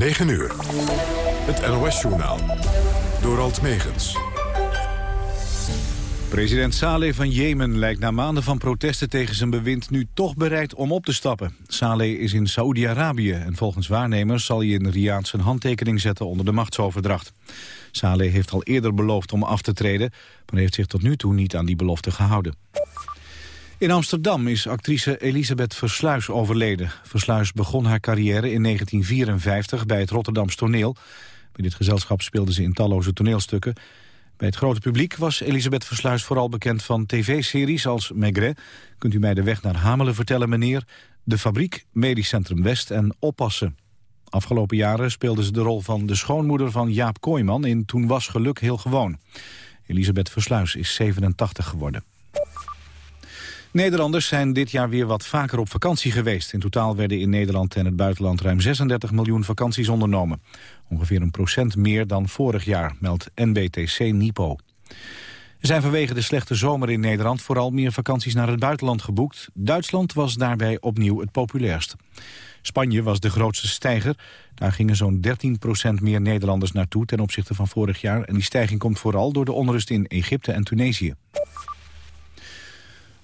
9 uur. Het NOS-journaal. Door Alt Megens. President Saleh van Jemen lijkt na maanden van protesten tegen zijn bewind nu toch bereid om op te stappen. Saleh is in Saoedi-Arabië en volgens waarnemers zal hij in Riyadh zijn handtekening zetten onder de machtsoverdracht. Saleh heeft al eerder beloofd om af te treden, maar heeft zich tot nu toe niet aan die belofte gehouden. In Amsterdam is actrice Elisabeth Versluis overleden. Versluis begon haar carrière in 1954 bij het Rotterdams toneel. Bij dit gezelschap speelde ze in talloze toneelstukken. Bij het grote publiek was Elisabeth Versluis vooral bekend van tv-series als Maigret... Kunt u mij de weg naar Hamelen vertellen, meneer... De Fabriek, Medisch Centrum West en Oppassen. Afgelopen jaren speelde ze de rol van de schoonmoeder van Jaap Kooijman... in Toen was geluk heel gewoon. Elisabeth Versluis is 87 geworden. Nederlanders zijn dit jaar weer wat vaker op vakantie geweest. In totaal werden in Nederland en het buitenland ruim 36 miljoen vakanties ondernomen. Ongeveer een procent meer dan vorig jaar, meldt NBTC Nipo. Er zijn vanwege de slechte zomer in Nederland vooral meer vakanties naar het buitenland geboekt. Duitsland was daarbij opnieuw het populairst. Spanje was de grootste stijger. Daar gingen zo'n 13% meer Nederlanders naartoe ten opzichte van vorig jaar. En die stijging komt vooral door de onrust in Egypte en Tunesië.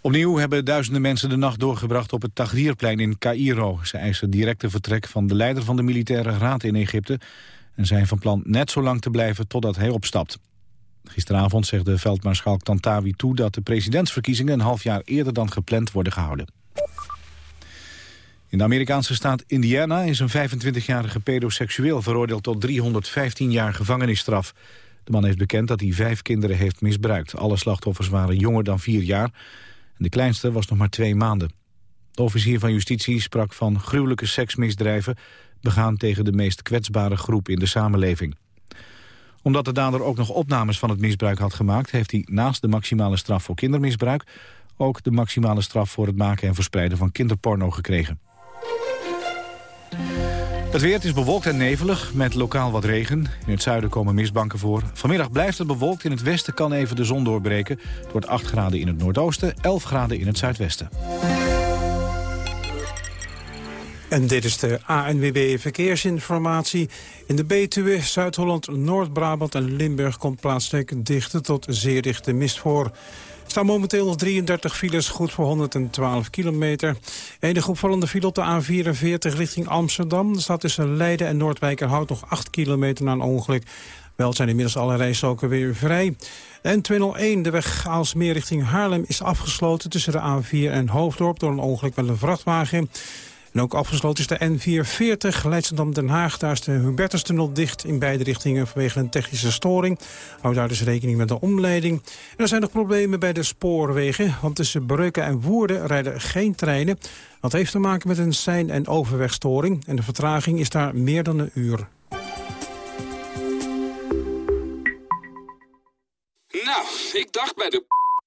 Opnieuw hebben duizenden mensen de nacht doorgebracht op het Tahrirplein in Cairo. Ze eisen directe vertrek van de leider van de militaire raad in Egypte... en zijn van plan net zo lang te blijven totdat hij opstapt. Gisteravond zegt de veldmaarschalk Tantawi toe dat de presidentsverkiezingen... een half jaar eerder dan gepland worden gehouden. In de Amerikaanse staat Indiana is een 25-jarige pedoseksueel veroordeeld tot 315 jaar gevangenisstraf. De man heeft bekend dat hij vijf kinderen heeft misbruikt. Alle slachtoffers waren jonger dan vier jaar de kleinste was nog maar twee maanden. De officier van justitie sprak van gruwelijke seksmisdrijven... begaan tegen de meest kwetsbare groep in de samenleving. Omdat de dader ook nog opnames van het misbruik had gemaakt... heeft hij naast de maximale straf voor kindermisbruik... ook de maximale straf voor het maken en verspreiden van kinderporno gekregen. Het weer is bewolkt en nevelig, met lokaal wat regen. In het zuiden komen mistbanken voor. Vanmiddag blijft het bewolkt. In het westen kan even de zon doorbreken. Het wordt 8 graden in het noordoosten, 11 graden in het zuidwesten. En dit is de ANWB Verkeersinformatie. In de Betuwe, Zuid-Holland, Noord-Brabant en Limburg... komt plaatselijk dichte tot zeer dichte mist voor staan momenteel nog 33 files, goed voor 112 kilometer. Enige opvallende file op de A44 richting Amsterdam. Er staat tussen Leiden en Noordwijkerhout nog 8 kilometer na een ongeluk. Wel zijn inmiddels alle rijstroken weer vrij. De N201, de weg Aalsmeer richting Haarlem, is afgesloten tussen de A4 en Hoofddorp door een ongeluk met een vrachtwagen. En ook afgesloten is de N440 Leidschendam-Den Haag. Daar is de Hubertustunnel dicht in beide richtingen vanwege een technische storing. Hou daar dus rekening met de omleiding. En er zijn nog problemen bij de spoorwegen. Want tussen Breuken en Woerden rijden geen treinen. Dat heeft te maken met een sein- en overwegstoring. En de vertraging is daar meer dan een uur. Nou, ik dacht bij de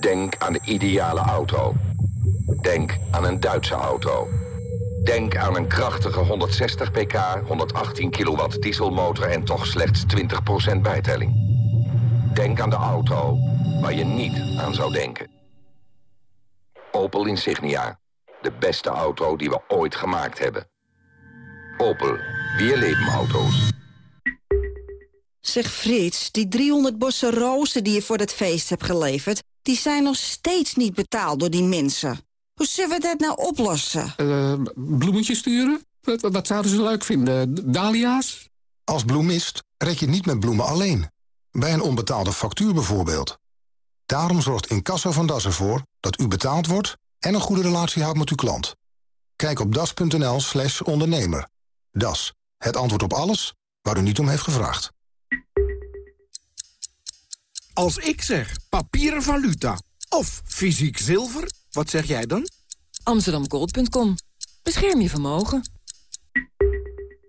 Denk aan de ideale auto. Denk aan een Duitse auto. Denk aan een krachtige 160 pk, 118 kilowatt dieselmotor en toch slechts 20% bijtelling. Denk aan de auto waar je niet aan zou denken. Opel Insignia. De beste auto die we ooit gemaakt hebben. Opel. Weer leven auto's. Zeg Frits, die 300 bossen rozen die je voor het feest hebt geleverd... die zijn nog steeds niet betaald door die mensen. Hoe zullen we dat nou oplossen? Uh, bloemetjes sturen? Wat, wat zouden ze leuk vinden? Dahlia's? Als bloemist red je niet met bloemen alleen. Bij een onbetaalde factuur bijvoorbeeld. Daarom zorgt Incasso van Das ervoor dat u betaald wordt... en een goede relatie houdt met uw klant. Kijk op das.nl slash ondernemer. Das, het antwoord op alles waar u niet om heeft gevraagd. Als ik zeg papieren valuta of fysiek zilver, wat zeg jij dan? Amsterdamgold.com. Bescherm je vermogen.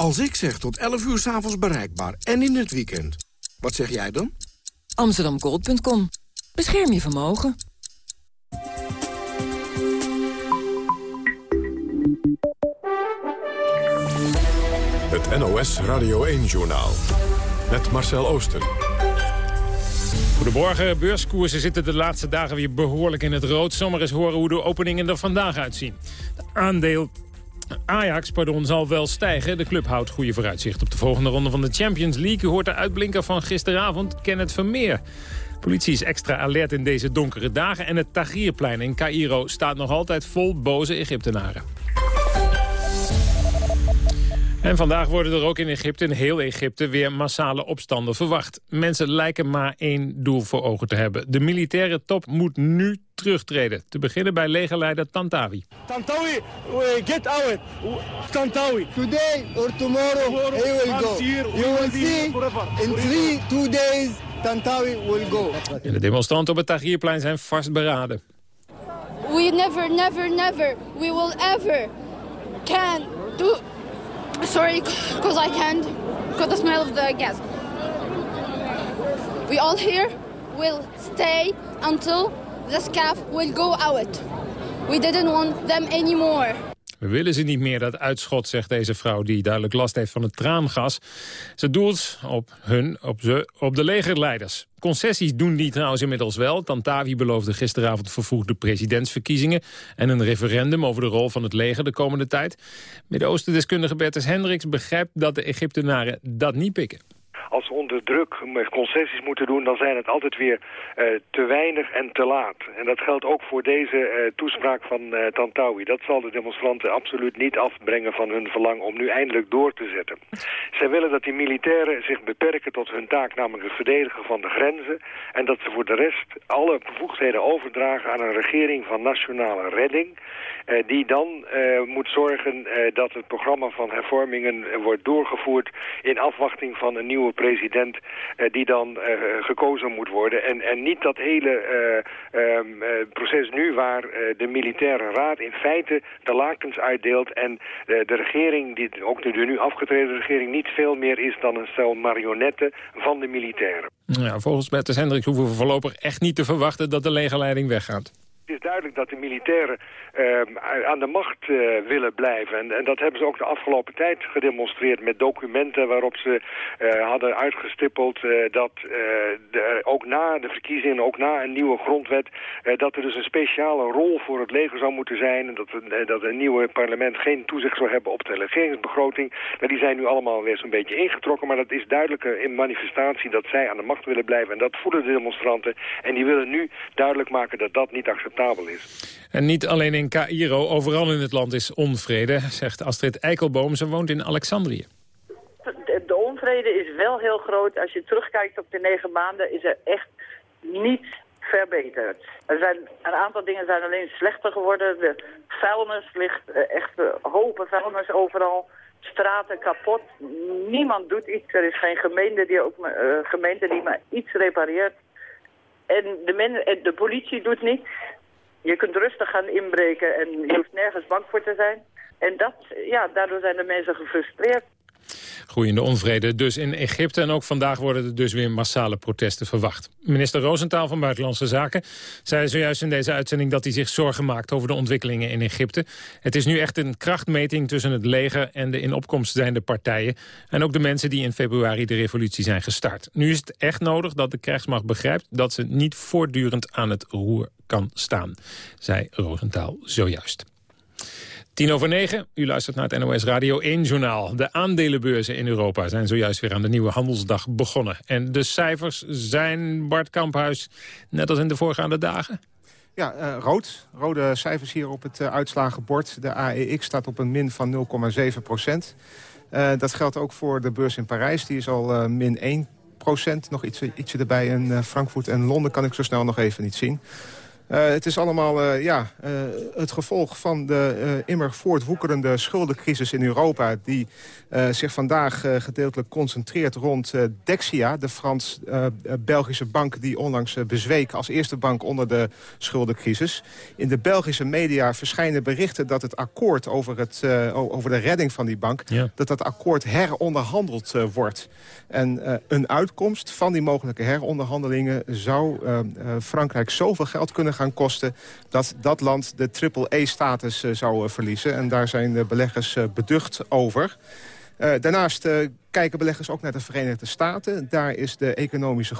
Als ik zeg tot 11 uur s'avonds bereikbaar en in het weekend, wat zeg jij dan? Amsterdamgold.com. Bescherm je vermogen. Het NOS Radio 1-journaal. Met Marcel Oosten. Goedemorgen, beurskoersen zitten de laatste dagen weer behoorlijk in het rood. Zomaar eens horen hoe de openingen er vandaag uitzien. De aandeel Ajax pardon, zal wel stijgen. De club houdt goede vooruitzicht op de volgende ronde van de Champions League. U hoort de uitblinker van gisteravond, Kenneth Vermeer. Politie is extra alert in deze donkere dagen... en het Tahrirplein in Cairo staat nog altijd vol boze Egyptenaren. En vandaag worden er ook in Egypte, in heel Egypte, weer massale opstanden verwacht. Mensen lijken maar één doel voor ogen te hebben. De militaire top moet nu terugtreden. Te beginnen bij legerleider Tantawi. Tantawi, get out. Tantawi. Today or tomorrow, he will go. You will see in three, two days, Tantawi will go. En de demonstranten op het Tahrirplein zijn vastberaden. We never, never, never, we will ever can do Sorry, because I can't, because the smell of the gas. We all here will stay until the scaf will go out. We didn't want them anymore. We willen ze niet meer, dat uitschot, zegt deze vrouw... die duidelijk last heeft van het traangas. Ze doelt op hun, op, ze, op de legerleiders. Concessies doen die trouwens inmiddels wel. Tantawi beloofde gisteravond vervoegde presidentsverkiezingen... en een referendum over de rol van het leger de komende tijd. Midden-Oosten-deskundige Bertus Hendricks begrijpt dat de Egyptenaren dat niet pikken als ze onder druk concessies moeten doen... dan zijn het altijd weer uh, te weinig en te laat. En dat geldt ook voor deze uh, toespraak van uh, Tantawi. Dat zal de demonstranten absoluut niet afbrengen van hun verlang... om nu eindelijk door te zetten. Zij willen dat die militairen zich beperken tot hun taak... namelijk het verdedigen van de grenzen... en dat ze voor de rest alle bevoegdheden overdragen... aan een regering van nationale redding... Die dan moet zorgen dat het programma van hervormingen wordt doorgevoerd in afwachting van een nieuwe president die dan gekozen moet worden. En, en niet dat hele um, proces nu waar de militaire raad in feite de lakens uitdeelt en de regering, die, ook de nu afgetreden regering, niet veel meer is dan een stel marionetten van de militairen. Ja, volgens Bertus Hendricks hoeven we voorlopig echt niet te verwachten dat de legerleiding weggaat. Het is duidelijk dat de militairen uh, aan de macht uh, willen blijven. En, en, dat hebben ze ook de afgelopen tijd gedemonstreerd met documenten waarop ze uh, hadden uitgestippeld dat de, ook na de verkiezingen, ook na een nieuwe grondwet, dat er dus een speciale rol voor het leger zou moeten zijn. En dat, dat een nieuwe parlement geen toezicht zou hebben op de regeringsbegroting. Maar die zijn nu allemaal weer zo'n beetje ingetrokken. Maar dat is duidelijk in manifestatie dat zij aan de macht willen blijven. En dat voelen de demonstranten. En die willen nu duidelijk maken dat dat niet acceptabel is. En niet alleen in Cairo, overal in het land is onvrede, zegt Astrid Eikelboom. Ze woont in Alexandrië. De, de onvrede is wel heel groot. Als je terugkijkt op de negen maanden is er echt niet verbeterd. Er zijn, een aantal dingen zijn alleen slechter geworden. De vuilnis ligt eh, echt uh, hopen vuilnis overal. Straten kapot. Niemand doet iets. Er is geen gemeente die, ook, uh, gemeente die maar iets repareert. En de, men, de politie doet niets. Je kunt rustig gaan inbreken en je hoeft nergens bang voor te zijn. En dat, ja, daardoor zijn de mensen gefrustreerd. Groeiende onvrede dus in Egypte. En ook vandaag worden er dus weer massale protesten verwacht. Minister Roosentaal van Buitenlandse Zaken zei zojuist in deze uitzending... dat hij zich zorgen maakt over de ontwikkelingen in Egypte. Het is nu echt een krachtmeting tussen het leger en de in opkomst zijnde partijen. En ook de mensen die in februari de revolutie zijn gestart. Nu is het echt nodig dat de krijgsmacht begrijpt... dat ze niet voortdurend aan het roer kan staan, zei Roosentaal zojuist. Tien over negen, u luistert naar het NOS Radio 1-journaal. De aandelenbeurzen in Europa zijn zojuist weer aan de nieuwe handelsdag begonnen. En de cijfers zijn, Bart Kamphuis, net als in de voorgaande dagen? Ja, uh, rood. Rode cijfers hier op het uh, uitslagenbord. De AEX staat op een min van 0,7 procent. dat geldt ook voor de beurs in Parijs. Die is al min 1 procent. Nog iets, ietsje erbij in Frankfurt en Londen kan ik zo snel nog even niet zien. Uh, het is allemaal uh, ja, uh, het gevolg van de immer voortwoekerende schuldencrisis in Europa... die zich vandaag gedeeltelijk concentreert rond Dexia... de Frans-Belgische bank die onlangs bezweek als eerste bank onder de schuldencrisis. In de Belgische media verschijnen berichten dat het akkoord over, het, over de redding van die bank... dat dat akkoord heronderhandeld wordt. En een uitkomst van die mogelijke heronderhandelingen... zou Frankrijk zoveel geld kunnen gaan kosten... dat dat land de triple-E-status eh, zou eh, verliezen. En daar zijn de beleggers eh, beducht over. daarnaast kijken beleggers ook naar de Verenigde Staten. Daar is de economische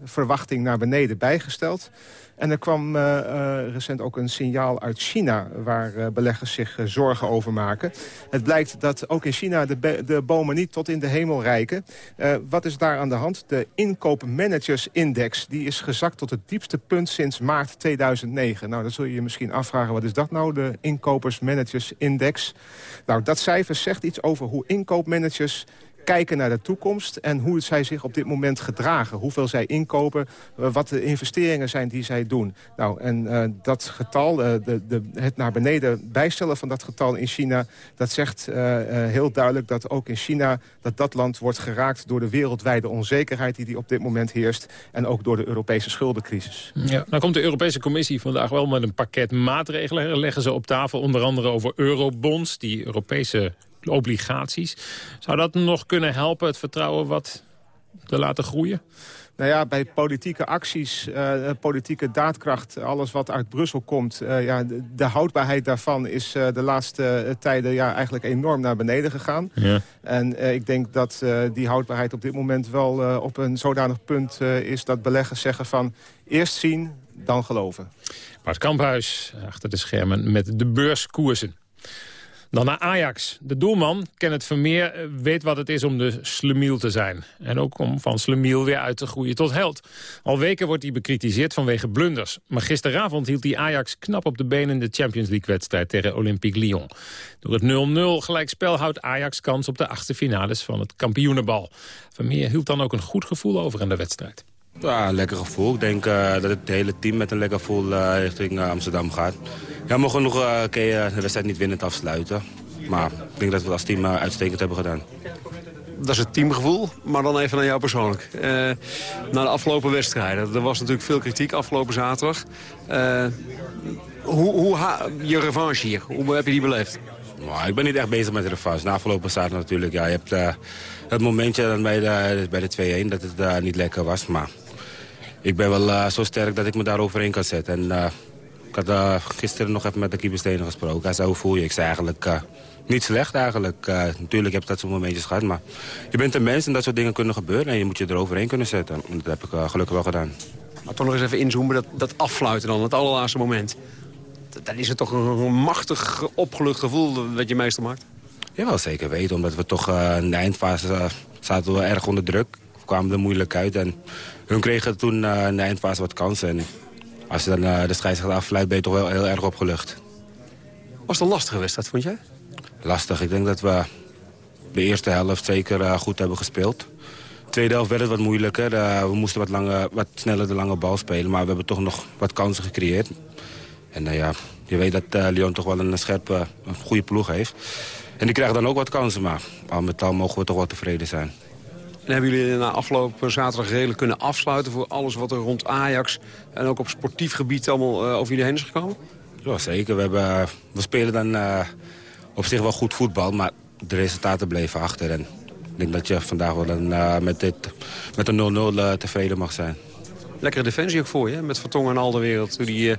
groeiverwachting naar beneden bijgesteld. En er kwam uh, uh, recent ook een signaal uit China... waar uh, beleggers zich zorgen over maken. Het blijkt dat ook in China de, de bomen niet tot in de hemel reiken. wat is daar aan de hand? De inkoopmanagersindex die is gezakt tot het diepste punt sinds maart 2009. Nou, dan zul je je misschien afvragen, wat is dat nou, de inkopersmanagersindex? Nou, dat cijfer zegt iets over hoe inkoopmanagers kijken naar de toekomst en hoe zij zich op dit moment gedragen. Hoeveel zij inkopen, eh, wat de investeringen zijn die zij doen. Nou, en uh, dat getal, uh, de, de, het naar beneden bijstellen van dat getal in China... dat zegt heel duidelijk dat ook in China dat dat land wordt geraakt... door de wereldwijde onzekerheid die, die op dit moment heerst... en ook door de Europese schuldencrisis. Ja, nou komt de Europese Commissie vandaag wel met een pakket maatregelen. Leggen ze op tafel onder andere over eurobonds... die Europese obligaties. Zou dat nog kunnen helpen, het vertrouwen wat te laten groeien? Nou ja, bij politieke acties, uh, politieke daadkracht, alles wat uit Brussel komt... Uh, ja, de, de, houdbaarheid daarvan is uh, de laatste tijden ja, eigenlijk enorm naar beneden gegaan. Ja. En ik denk dat die houdbaarheid op dit moment wel op een zodanig punt is... dat beleggers zeggen van eerst zien, dan geloven. Bart Kamphuis, achter de schermen met de beurskoersen. Dan naar Ajax. De doelman, Kenneth Vermeer, eh, weet wat het is om de slemiel te zijn. En ook om van slemiel weer uit te groeien tot held. Al weken wordt hij bekritiseerd vanwege blunders. Maar gisteravond hield hij Ajax knap op de benen... in de Champions League-wedstrijd tegen Olympique Lyon. Door het 0-0 gelijkspel houdt Ajax kans op de achtste finales van het kampioenenbal. Vermeer hield dan ook een goed gevoel over in de wedstrijd. Ja, lekker gevoel. Ik denk uh, dat het hele team met een lekker gevoel uh, richting uh, Amsterdam gaat. Ja, we mogen nog okay, de wedstrijd niet winnend afsluiten. Maar ik denk dat we als team uitstekend hebben gedaan. Dat is het teamgevoel, maar dan even naar jou persoonlijk. na de afgelopen wedstrijden. Er was natuurlijk veel kritiek afgelopen zaterdag. hoe, hoe je revanche hier, hoe heb je die beleefd? Nou, ik ben niet echt bezig met de revanche. Na afgelopen zaterdag natuurlijk. Ja, je hebt het momentje bij de, bij de 2-1 dat het niet lekker was. Maar ik ben wel uh, zo sterk dat ik me daar overheen kan zetten. En, uh, ik had uh, gisteren nog even met de keeperstenen gesproken. Hij voel je? Ik zei eigenlijk niet slecht eigenlijk. natuurlijk heb ik dat soort momentjes gehad. Maar je bent een mens en dat soort dingen kunnen gebeuren. En je moet je er overheen kunnen zetten. En dat heb ik gelukkig wel gedaan. Maar toch nog eens even inzoomen, dat, dat afsluiten dan, het allerlaatste moment. Dan is het toch een, machtig opgelucht gevoel dat je meester maakt? Ja, wel zeker weten. Omdat we toch in de eindfase zaten we erg onder druk. kwamen er moeilijk uit. En hun kregen toen uh, in de eindfase wat kansen. En als je dan uh, de scheidsrechter afleidt, ben je toch wel heel erg opgelucht. Was het een lastige wedstrijd, vond jij? Lastig. Ik denk dat we de eerste helft zeker uh, goed hebben gespeeld. De tweede helft werd het wat moeilijker. we moesten wat, lange, wat sneller de lange bal spelen. Maar we hebben toch nog wat kansen gecreëerd. En ja, je weet dat Lyon toch wel een scherpe, een goede ploeg heeft. En die krijgen dan ook wat kansen. Maar al met al mogen we toch wel tevreden zijn. En hebben jullie na afgelopen zaterdag redelijk kunnen afsluiten... voor alles wat er rond Ajax en ook op sportief gebied allemaal uh, over jullie heen is gekomen? Ja, zeker. We, hebben, eh, we spelen dan uh, op zich wel goed voetbal, maar de resultaten bleven achter. En ik denk dat je vandaag wel een, uh, met, dit, met een 0-0 tevreden mag zijn. Lekkere defensie ook voor je, met Vertongen en al de wereld. Hoe die,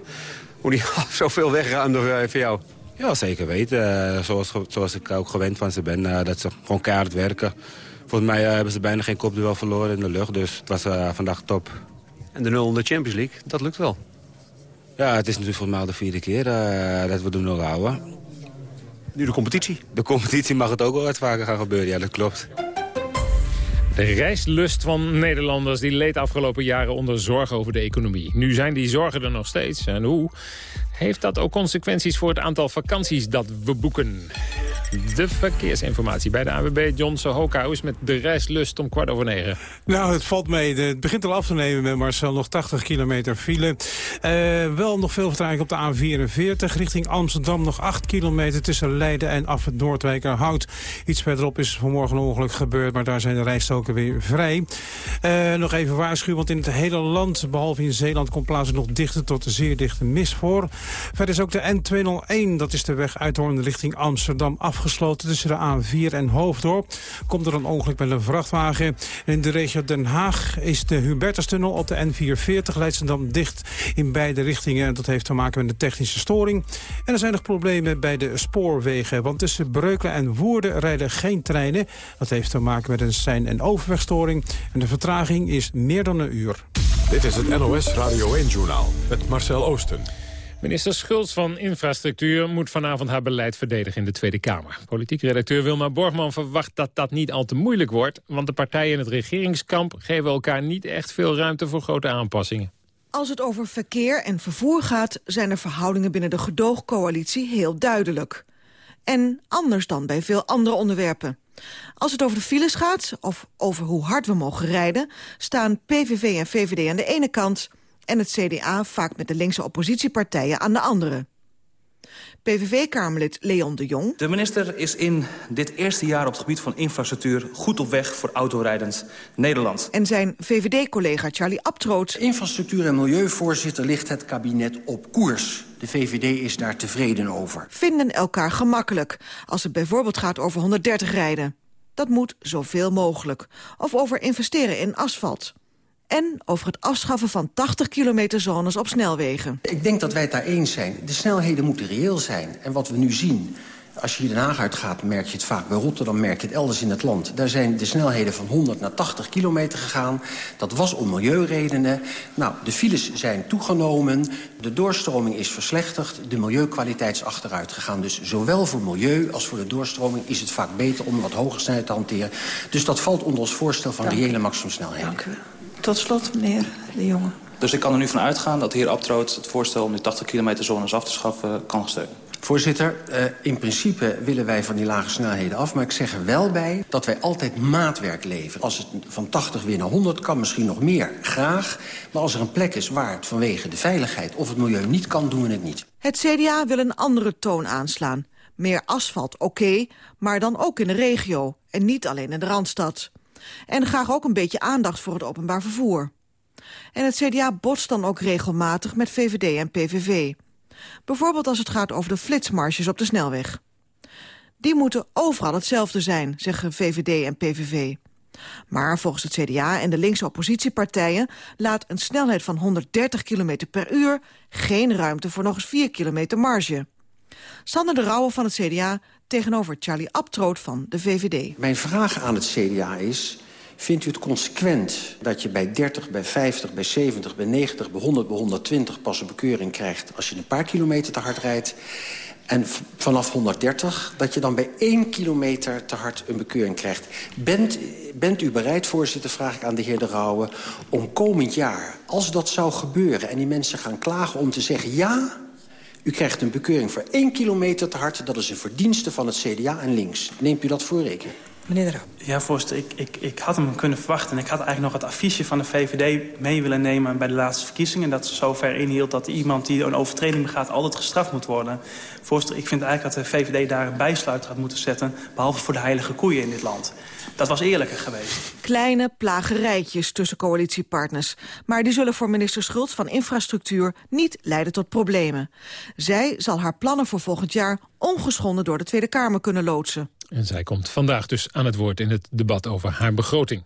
hoe die zoveel wegruimde voor jou. Ja, zeker weten. zoals, zoals ik ook gewend van ze ben. dat ze gewoon keihard werken. Volgens mij eh, hebben ze bijna geen kopduel verloren in de lucht. Dus het was vandaag top. En de 0 in de Champions League, dat lukt wel? Ja, het is natuurlijk volgens mij de vierde keer dat we de 0 houden. Nu de competitie? De competitie mag het ook wel wat vaker gaan gebeuren, ja, dat klopt. De reislust van Nederlanders die leed afgelopen jaren onder zorgen over de economie. Nu zijn die zorgen er nog steeds. En hoe? Heeft dat ook consequenties voor het aantal vakanties dat we boeken? De verkeersinformatie bij de AWB John Sohoka. Is met de reislust om kwart over negen? Nou, het valt mee. Het begint al af te nemen met Marcel. Nog 80 kilometer file. Uh, wel nog veel vertraging op de A44. Richting Amsterdam nog 8 kilometer tussen Leiden en af het Noordwijkerhout. Iets verderop is vanmorgen een ongeluk gebeurd, maar daar zijn de rijstoken weer vrij. Uh, nog even waarschuwen, want in het hele land, behalve in Zeeland, komt plaatsen nog dichte tot zeer dichte mist voor. Verder is ook de N201, dat is de weg uit Hoorn richting Amsterdam, afgesloten tussen de A4 en Hoofddorp. Komt er een ongeluk met een vrachtwagen. In de regio Den Haag is de Hubertustunnel op de N440 Leidschendam dicht in beide richtingen. Dat heeft te maken met een technische storing. En er zijn nog problemen bij de spoorwegen, want tussen Breukelen en Woerden rijden geen treinen. Dat heeft te maken met een sein- en overwegstoring. En de vertraging is meer dan een uur. Dit is het NOS Radio 1-journaal met Marcel Oosten. Minister Schultz van Infrastructuur moet vanavond haar beleid verdedigen in de Tweede Kamer. Politiek redacteur Wilma Borgman verwacht dat dat niet al te moeilijk wordt... want de partijen in het regeringskamp geven elkaar niet echt veel ruimte voor grote aanpassingen. Als het over verkeer en vervoer gaat, zijn de verhoudingen binnen de gedoogcoalitie heel duidelijk. En anders dan bij veel andere onderwerpen. Als het over de files gaat, of over hoe hard we mogen rijden... staan PVV en VVD aan de ene kant en het CDA vaak met de linkse oppositiepartijen aan de andere. PVV-Kamerlid Leon de Jong. De minister is in dit eerste jaar op het gebied van infrastructuur... goed op weg voor autorijdend Nederland. En zijn VVD-collega Charlie Abtroot. Infrastructuur en milieuvoorzitter ligt het kabinet op koers. De VVD is daar tevreden over. Vinden elkaar gemakkelijk, als het bijvoorbeeld gaat over 130 rijden. Dat moet zoveel mogelijk. Of over investeren in asfalt en over het afschaffen van 80 kilometer zones op snelwegen. Ik denk dat wij het daar eens zijn. De snelheden moeten reëel zijn. En wat we nu zien, als je hier Den Haag uitgaat, merk je het vaak. Bij Rotterdam merk je het elders in het land. Daar zijn de snelheden van 100 naar 80 kilometer gegaan. Dat was om milieuredenen. Nou, de files zijn toegenomen. De doorstroming is verslechterd. De milieukwaliteit is achteruit gegaan. Dus zowel voor milieu als voor de doorstroming is het vaak beter om wat hoger snelheid te hanteren. Dus dat valt onder ons voorstel van reële maximumsnelheden. Dank u. Tot slot, meneer De Jonge. Dus ik kan er nu van uitgaan dat de heer Abtroot het voorstel om die 80 kilometer zones af te schaffen kan steunen. Voorzitter, uh, in principe willen wij van die lage snelheden af. Maar ik zeg er wel bij dat wij altijd maatwerk leveren. Als het van 80 weer naar 100 kan, misschien nog meer, graag. Maar als er een plek is waar het vanwege de veiligheid of het milieu niet kan, doen we het niet. Het CDA wil een andere toon aanslaan. Meer asfalt, oké, okay, maar dan ook in de regio. En niet alleen in de Randstad. En graag ook een beetje aandacht voor het openbaar vervoer. En het CDA botst dan ook regelmatig met VVD en PVV. Bijvoorbeeld als het gaat over de flitsmarges op de snelweg. Die moeten overal hetzelfde zijn, zeggen VVD en PVV. Maar volgens het CDA en de linkse oppositiepartijen... laat een snelheid van 130 km per uur geen ruimte voor nog eens 4 kilometer marge. Sander de Rauwe van het CDA tegenover Charlie Abtroot van de VVD. Mijn vraag aan het CDA is... Vindt u het consequent dat je bij 30, bij 50, bij 70, bij 90, bij 100, bij 120 pas een bekeuring krijgt... als je een paar kilometer te hard rijdt? En vanaf 130 dat je dan bij 1 kilometer te hard een bekeuring krijgt. Bent, bent u bereid, voorzitter, vraag ik aan de heer De Rauwe... om komend jaar, als dat zou gebeuren en die mensen gaan klagen om te zeggen... ja, u krijgt een bekeuring voor 1 kilometer te hard. Dat is een verdienste van het CDA en links. Neemt u dat voor rekening? Meneer de Ja, voorzitter, ik, ik, ik had hem kunnen verwachten. En ik had eigenlijk nog het affiche van de VVD mee willen nemen bij de laatste verkiezingen. Dat ze zover inhield dat iemand die een overtreding begaat altijd gestraft moet worden. Voorzitter, ik vind eigenlijk dat de VVD daar een bijsluiter had moeten zetten. Behalve voor de heilige koeien in dit land. Dat was eerlijker geweest. Kleine plagerijtjes tussen coalitiepartners. Maar die zullen voor minister Schultz van Infrastructuur niet leiden tot problemen. Zij zal haar plannen voor volgend jaar ongeschonden door de Tweede Kamer kunnen loodsen. En zij komt vandaag dus aan het woord in het debat over haar begroting.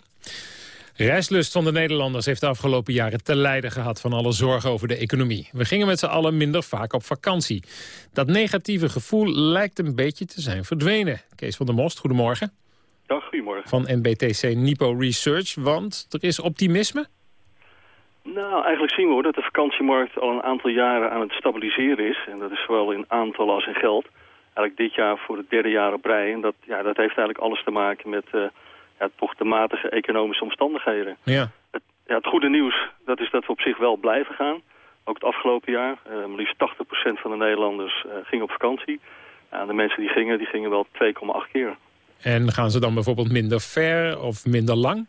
Reislust van de Nederlanders heeft de afgelopen jaren te lijden gehad van alle zorgen over de economie. We gingen met z'n allen minder vaak op vakantie. Dat negatieve gevoel lijkt een beetje te zijn verdwenen. Kees van der Most, goedemorgen. Dag, goedemorgen. Van NBTC Nipo Research, want er is optimisme? Nou, eigenlijk zien we hoor dat de vakantiemarkt al een aantal jaren aan het stabiliseren is. En dat is zowel in aantallen als in geld. Eigenlijk dit jaar voor het derde jaar op rij. En dat, ja, dat heeft eigenlijk alles te maken met uh, ja, toch de matige economische omstandigheden. Ja. Het, ja, het goede nieuws dat is dat we op zich wel blijven gaan. Ook het afgelopen jaar. Uh, maar liefst 80% van de Nederlanders uh, ging op vakantie. Ja, de mensen die gingen, die gingen wel 2,8 keer. En gaan ze dan bijvoorbeeld minder ver of minder lang?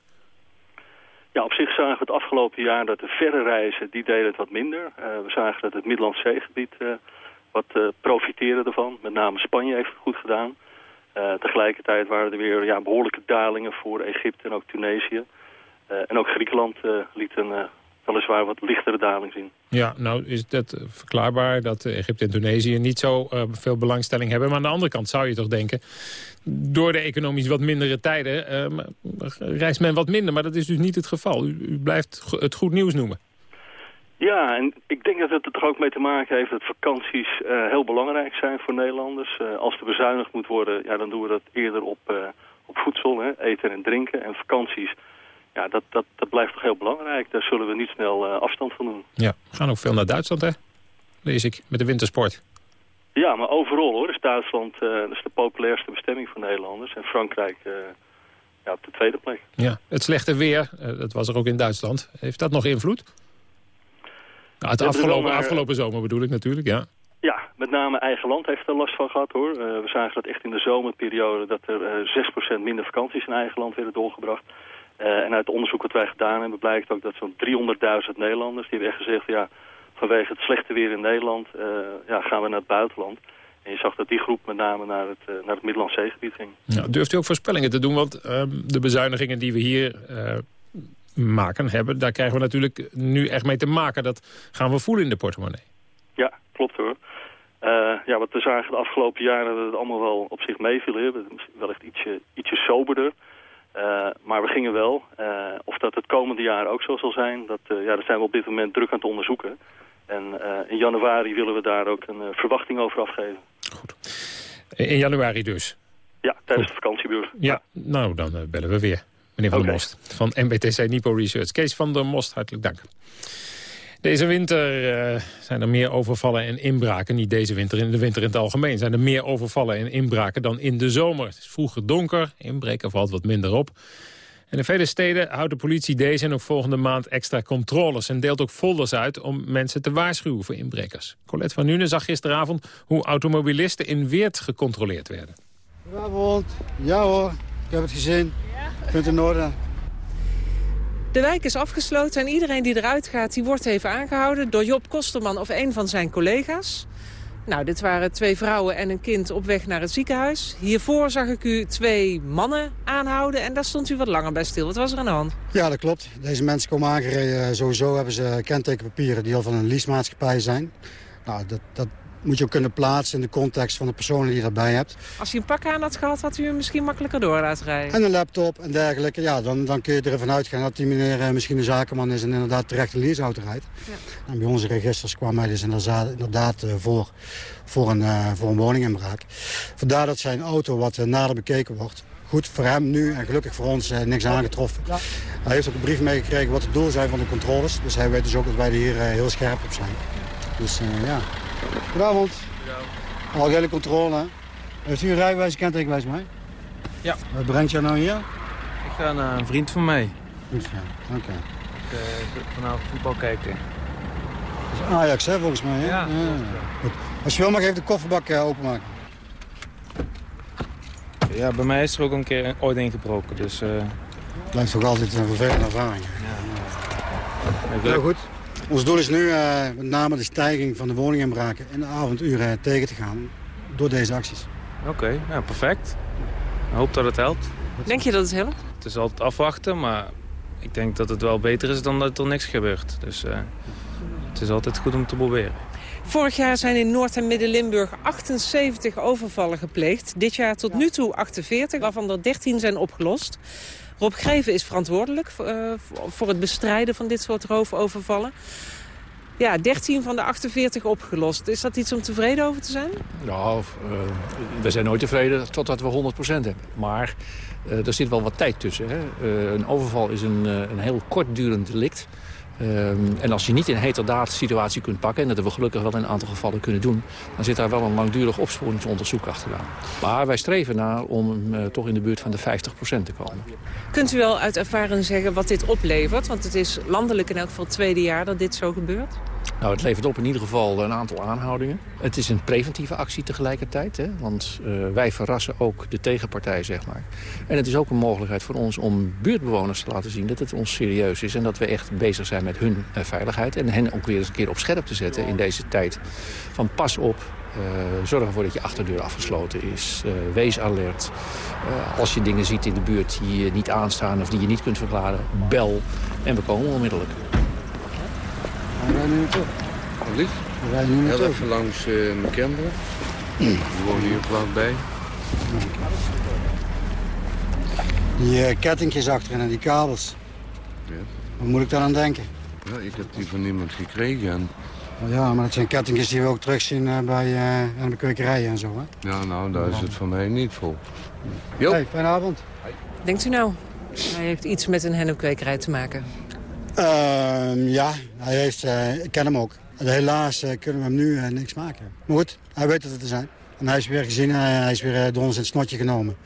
Ja, op zich zagen we het afgelopen jaar dat de verre reizen, die deden het wat minder. Uh, we zagen dat het Middellandse zeegebied uh, wat uh, profiteerde ervan. Met name Spanje heeft het goed gedaan. tegelijkertijd waren er weer ja, behoorlijke dalingen voor Egypte en ook Tunesië. en ook Griekenland liet een weliswaar wat lichtere daling zien. Ja, nou is het verklaarbaar dat Egypte en Tunesië niet zo uh, veel belangstelling hebben. Maar aan de andere kant zou je toch denken... door de economisch wat mindere tijden uh, reist men wat minder. Maar dat is dus niet het geval. U, u blijft het goed nieuws noemen. Ja, en ik denk dat het er ook mee te maken heeft dat vakanties uh, heel belangrijk zijn voor Nederlanders. als er bezuinigd moet worden, ja, dan doen we dat eerder op, op voedsel, hè, eten en drinken. En vakanties ja, dat, dat, dat blijft toch heel belangrijk. Daar zullen we niet snel uh, afstand van doen. Ja, we gaan ook veel naar Duitsland, hè? Lees ik, met de wintersport. Ja, maar overal hoor. Dus Duitsland uh, dat is de populairste bestemming van Nederlanders. En Frankrijk uh, ja, op de tweede plek. Ja, het slechte weer, dat was er ook in Duitsland. Heeft dat nog invloed? Nou, het afgelopen, afgelopen zomer bedoel ik natuurlijk, ja. Ja, met name eigen land heeft er last van gehad hoor. we zagen dat echt in de zomerperiode dat er 6% minder vakanties in eigen land werden doorgebracht. Uh, en uit het onderzoek wat wij gedaan hebben blijkt ook dat zo'n 300.000 Nederlanders... die hebben echt gezegd, ja, vanwege het slechte weer in Nederland uh, ja, gaan we naar het buitenland. En je zag dat die groep met name naar het, uh, naar het Middellandse zeegebied ging. Ja, durft u ook voorspellingen te doen? Want ehm, de bezuinigingen die we hier maken hebben... daar krijgen we natuurlijk nu echt mee te maken. Dat gaan we voelen in de portemonnee. Ja, klopt hoor. ja, wat we zagen de afgelopen jaren dat het allemaal wel op zich meeviel. Wel echt ietsje, ietsje soberder. Uh, maar we gingen wel. Uh, of dat het komende jaar ook zo zal zijn, dat, uh, ja, daar zijn we op dit moment druk aan het onderzoeken. En in januari willen we daar ook een verwachting over afgeven. Goed. In januari dus? Ja, tijdens Goed. de vakantiebeurs. Ja, nou dan bellen we weer. Meneer Van okay. der Most van MBTC Nipo Research. Kees van der Most, hartelijk dank. Deze winter uh, zijn er meer overvallen en inbraken. Niet deze winter, in de winter in het algemeen. Zijn er meer overvallen en inbraken dan in de zomer. Het is vroeger donker, inbreken valt wat minder op. En in vele steden houdt de politie deze en ook volgende maand extra controles... en deelt ook folders uit om mensen te waarschuwen voor inbrekers. Colette van Nuenen zag gisteravond hoe automobilisten in Weert gecontroleerd werden. Goedenavond. Ja hoor, ik heb het gezien. Vind het in orde. De wijk is afgesloten en iedereen die eruit gaat... die wordt even aangehouden door Job Kosterman of een van zijn collega's. Nou, dit waren twee vrouwen en een kind op weg naar het ziekenhuis. Hiervoor zag ik u twee mannen aanhouden en daar stond u wat langer bij stil. Wat was er aan de hand? Ja, dat klopt. Deze mensen komen aangereden. Sowieso hebben ze kentekenpapieren die al van een leasemaatschappij zijn. Nou, dat, dat moet je ook kunnen plaatsen in de context van de personen die je erbij hebt. Als hij een pak aan had gehad, had u hem misschien makkelijker door laten rijden. En een laptop en dergelijke. Ja, dan, dan kun je ervan uitgaan dat die meneer eh, misschien een zakenman is... en inderdaad terecht een leaseauto rijdt. Ja. En bij onze registers kwam hij dus inderdaad uh, voor, voor, een, uh, voor een woninginbraak. Vandaar dat zijn auto wat nader bekeken wordt goed voor hem nu en gelukkig voor ons eh, niks aangetroffen. Ja. Hij heeft ook een brief meegekregen wat het doel zijn van de controles. Dus hij weet dus ook dat wij er hier heel scherp op zijn. Dus ja, Goedenavond. Algehele controle. Heeft u een rijbewijs, kentekenwijs mij? Ja. Wat brengt jou nou hier? Ik ga naar een vriend van mij. Goed, ja. Oké. Ik uh, vanavond voetbal kijken. Dat is Ajax, hè, volgens mij, hè? Ja. ja. Goed. Als je wil mag even de kofferbak uh, openmaken. Ja, bij mij is er ook een keer ooit ingebroken, dus... Uh... Blijft toch altijd een vervelende ervaring. Ja. ja, goed. Ons doel is nu uh, met name de stijging van de woninginbraken in de avonduren tegen te gaan door deze acties. Oké, okay, ja, perfect. Ik hoop dat het helpt. Denk je dat het helpt? Het is altijd afwachten, maar ik denk dat het wel beter is dan dat er niks gebeurt. Dus uh, het is altijd goed om te proberen. Vorig jaar zijn in Noord- en Midden-Limburg 78 overvallen gepleegd. Dit jaar tot nu toe 48, waarvan er 13 zijn opgelost. Rob Greven is verantwoordelijk uh, voor het bestrijden van dit soort roofovervallen. Ja, 13 van de 48 opgelost. Is dat iets om tevreden over te zijn? Nou, uh, we zijn nooit tevreden totdat we 100% hebben. Maar uh, er zit wel wat tijd tussen. Hè? een overval is een, een heel kortdurend delict. Um, en als je niet in heterdaad situatie kunt pakken... en dat hebben we gelukkig wel in een aantal gevallen kunnen doen... dan zit daar wel een langdurig opsporingsonderzoek achteraan. Maar wij streven naar om uh, toch in de buurt van de 50% te komen. Kunt u wel uit ervaring zeggen wat dit oplevert? Want het is landelijk in elk geval het tweede jaar dat dit zo gebeurt. Nou, het levert op in ieder geval een aantal aanhoudingen. Het is een preventieve actie tegelijkertijd. Hè? Want uh, wij verrassen ook de tegenpartij, zeg maar. En het is ook een mogelijkheid voor ons om buurtbewoners te laten zien... dat het ons serieus is en dat we echt bezig zijn met hun uh, veiligheid. En hen ook weer eens een keer op scherp te zetten in deze tijd. Van pas op, uh, zorg ervoor dat je achterdeur afgesloten is. Uh, wees alert. Als je dingen ziet in de buurt die niet aanstaan of die je niet kunt verklaren, bel. En we komen onmiddellijk. Waar rijden nu naartoe? Wat lief? Waar rijden nu Heel even langs uh, McKemble. Die wonen hier vlakbij. Die uh, kettingjes achterin en die kabels. Ja. Wat moet ik daar aan denken? Ja, ik heb die van niemand gekregen. En... Oh ja, maar dat zijn kettingjes die we ook terugzien uh, bij uh, aan de kwekerijen en zo, hè? Ja, nou, daar is het voor mij niet vol. Jo. Hey, fijne avond. Denkt u nou, hij heeft iets met een hennepkwekerij te maken? Uh, ja, hij heeft, uh, ik ken hem ook. Helaas uh, kunnen we hem nu uh, niks maken. Maar goed, hij weet dat het er zijn. En hij is weer gezien en hij is weer door ons in het snotje genomen.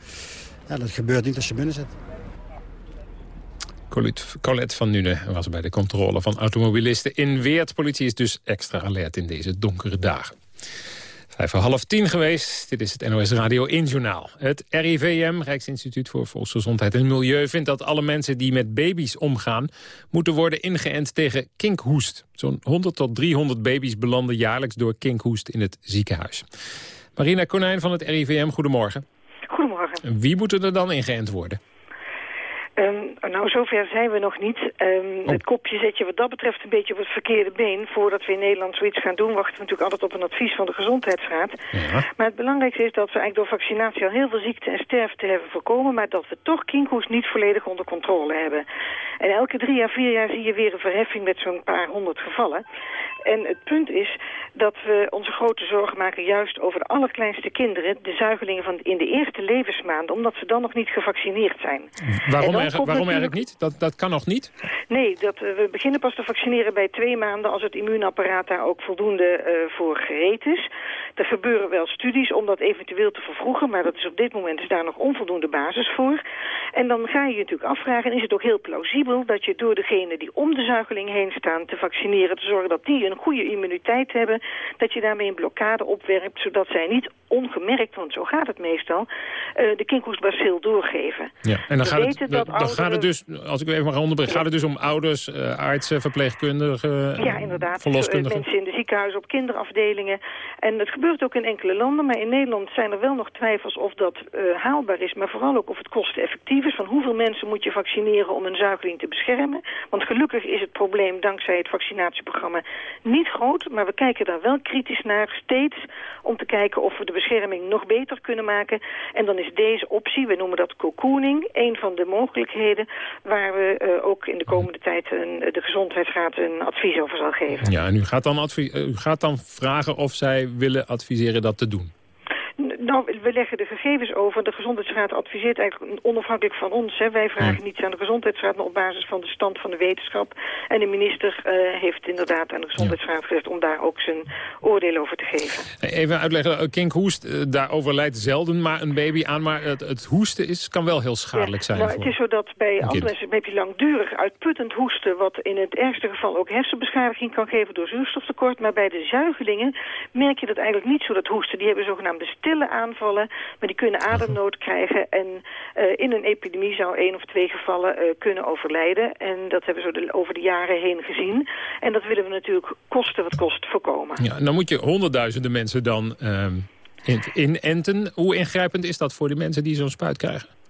Ja, dat gebeurt niet als je binnen zit. Colette van Nune was bij de controle van automobilisten in Weert. Politie is dus extra alert in deze donkere dagen. Vijf voor half tien geweest. Dit is het NOS Radio 1 Journaal. Het RIVM, Rijksinstituut voor Volksgezondheid en Milieu... vindt dat alle mensen die met baby's omgaan... moeten worden ingeënt tegen kinkhoest. Zo'n 100 tot 300 baby's belanden jaarlijks door kinkhoest in het ziekenhuis. Marina Konijn van het RIVM, goedemorgen. Goedemorgen. Wie moeten er dan ingeënt worden? Um, nou, zover zijn we nog niet. Um, oh. Het kopje zet je wat dat betreft een beetje op het verkeerde been. Voordat we in Nederland zoiets gaan doen, wachten we natuurlijk altijd op een advies van de Gezondheidsraad. Ja. Maar het belangrijkste is dat we eigenlijk door vaccinatie al heel veel ziekte en sterfte hebben voorkomen, maar dat we toch kinkhoest niet volledig onder controle hebben. En elke drie à vier jaar zie je weer een verheffing met zo'n paar honderd gevallen. En het punt is dat we onze grote zorgen maken juist over de allerkleinste kinderen, de zuigelingen van in de eerste levensmaanden, omdat ze dan nog niet gevaccineerd zijn. Waarom, er, waarom eigenlijk niet? Dat, dat kan nog niet? Nee, dat, uh, we beginnen pas te vaccineren bij twee maanden als het immuunapparaat daar ook voldoende uh, voor gereed is. Er gebeuren wel studies om dat eventueel te vervroegen, maar dat is op dit moment is daar nog onvoldoende basis voor. En dan ga je je natuurlijk afvragen, is het ook heel plausibel dat je door degenen die om de zuigeling heen staan te vaccineren, te zorgen dat die een goede immuniteit hebben, dat je daarmee een blokkade opwerpt, zodat zij niet ongemerkt, want zo gaat het meestal, uh, de kinkhoestbacil doorgeven. Ja, en dan, gaat het, dan ouderen... gaat het dus, als ik even mag onderbreken, ja. gaat het dus om ouders, uh, artsen, verpleegkundigen, Ja, inderdaad. verloskundigen. Mensen in de ziekenhuizen, op kinderafdelingen. En het gebeurt ook in enkele landen, maar in Nederland zijn er wel nog twijfels of dat uh, haalbaar is, maar vooral ook of het kosteneffectief is. Van hoeveel mensen moet je vaccineren om een zuigeling te beschermen? Want gelukkig is het probleem dankzij het vaccinatieprogramma niet groot, maar we kijken daar wel kritisch naar steeds om te kijken of we de bescherming nog beter kunnen maken. En dan is deze optie, we noemen dat cocooning, een van de mogelijkheden waar we uh, ook in de komende tijd een, de Gezondheidsraad een advies over zal geven. Ja, en u gaat, dan advies, u gaat dan vragen of zij willen adviseren dat te doen? Nou, we leggen de gegevens over. De Gezondheidsraad adviseert eigenlijk onafhankelijk van ons. Hè. Wij vragen ja. niets aan de Gezondheidsraad, maar op basis van de stand van de wetenschap. En de minister uh, heeft inderdaad aan de Gezondheidsraad gezegd om daar ook zijn oordeel over te geven. Even uitleggen, kinkhoest, uh, daar overlijdt zelden maar een baby aan. Maar het, het hoesten is, kan wel heel schadelijk zijn. Nou, voor het is zo dat bij andere mensen heb je langdurig uitputtend hoesten... wat in het ergste geval ook hersenbeschadiging kan geven door zuurstoftekort. Maar bij de zuigelingen merk je dat eigenlijk niet zo, dat hoesten. Die hebben zogenaamde stille aanvallen, maar die kunnen ademnood krijgen. En uh, in een epidemie zou één of twee gevallen uh, kunnen overlijden. En dat hebben we zo de, over de jaren heen gezien. En dat willen we natuurlijk kosten wat kost voorkomen. Ja, dan moet je honderdduizenden mensen dan uh, inenten. Hoe ingrijpend is dat voor de mensen die zo'n spuit krijgen?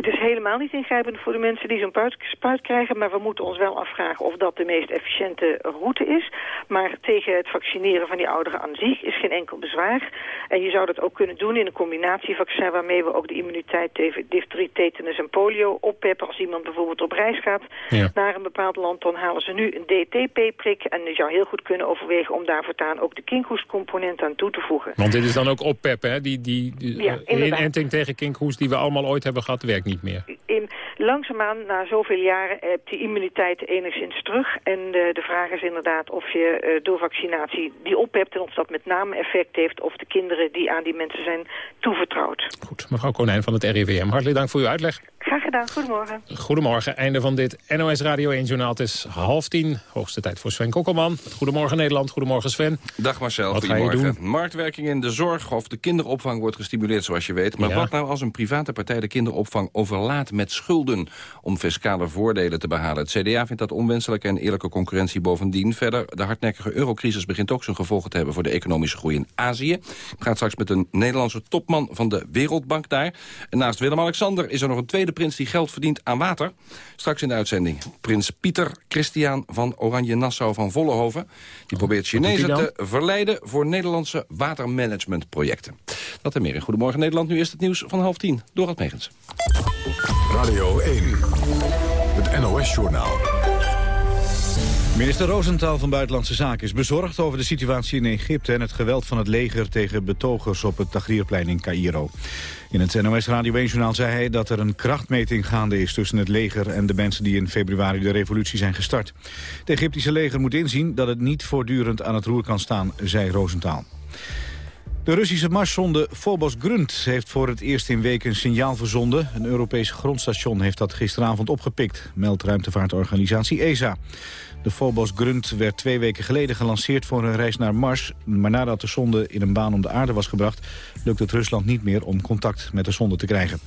Het is helemaal niet ingrijpend voor de mensen die zo'n spuit krijgen... maar we moeten ons wel afvragen of dat de meest efficiënte route is. Maar tegen het vaccineren van die ouderen aan zich is geen enkel bezwaar. En je zou dat ook kunnen doen in een combinatievaccin... waarmee we ook de immuniteit tegen difterie, tetanus en polio oppeppen. Als iemand bijvoorbeeld op reis gaat ja. naar een bepaald land... dan halen ze nu een DTP-prik. En je zou heel goed kunnen overwegen om daar voortaan ook de kinkhoestcomponent aan toe te voegen. Want dit is dan ook oppeppen, hè? Die, die, die ja, inenting tegen kinkhoest die we allemaal ooit hebben gehad, werkt niet meer. In, langzaamaan, na zoveel jaren, heb die immuniteit enigszins terug. En de, de vraag is inderdaad of je uh, door vaccinatie die ophebt... en of dat met name effect heeft... of de kinderen die aan die mensen zijn toevertrouwd. Goed, mevrouw Konijn van het RIVM. Hartelijk dank voor uw uitleg. Graag gedaan, goedemorgen. Goedemorgen, einde van dit NOS Radio 1-journaal. Het is half tien, hoogste tijd voor Sven Kokkelman. Goedemorgen Nederland, goedemorgen Sven. Dag Marcel, Wat ga je goedemorgen. doen? Marktwerking in de zorg of de kinderopvang wordt gestimuleerd zoals je weet. Maar Ja. wat nou als een private partij de kinderopvang overlaat met schulden... om fiscale voordelen te behalen? Het CDA vindt dat onwenselijk en eerlijke concurrentie bovendien. Verder, de hardnekkige eurocrisis begint ook zijn gevolgen te hebben... voor de economische groei in Azië. Ik ga straks met een Nederlandse topman van de Wereldbank daar. En naast Willem-Alexander is er nog een tweede prins die geld verdient aan water. Straks in de uitzending prins Pieter Christian van Oranje-Nassau van Vollenhoven. Die probeert Chinezen te verleiden voor Nederlandse watermanagementprojecten. Dat en meer in Goedemorgen Nederland. Nu is het nieuws van half tien. Dorot Megens. Radio 1. Het NOS-journaal. Minister Rosenthal van Buitenlandse Zaken is bezorgd over de situatie in Egypte... en het geweld van het leger tegen betogers op het Tahrirplein in Cairo. In het NOS Radio 1-journaal zei hij dat er een krachtmeting gaande is... tussen het leger en de mensen die in februari de revolutie zijn gestart. Het Egyptische leger moet inzien dat het niet voortdurend aan het roer kan staan, zei Rosenthal. De Russische marszonde Phobos Grunt heeft voor het eerst in weken een signaal verzonden. Een Europees grondstation heeft dat gisteravond opgepikt, meldt ruimtevaartorganisatie ESA. De Phobos Grunt werd twee weken geleden gelanceerd voor een reis naar Mars. Maar nadat de sonde in een baan om de aarde was gebracht... lukt het Rusland niet meer om contact met de sonde te krijgen.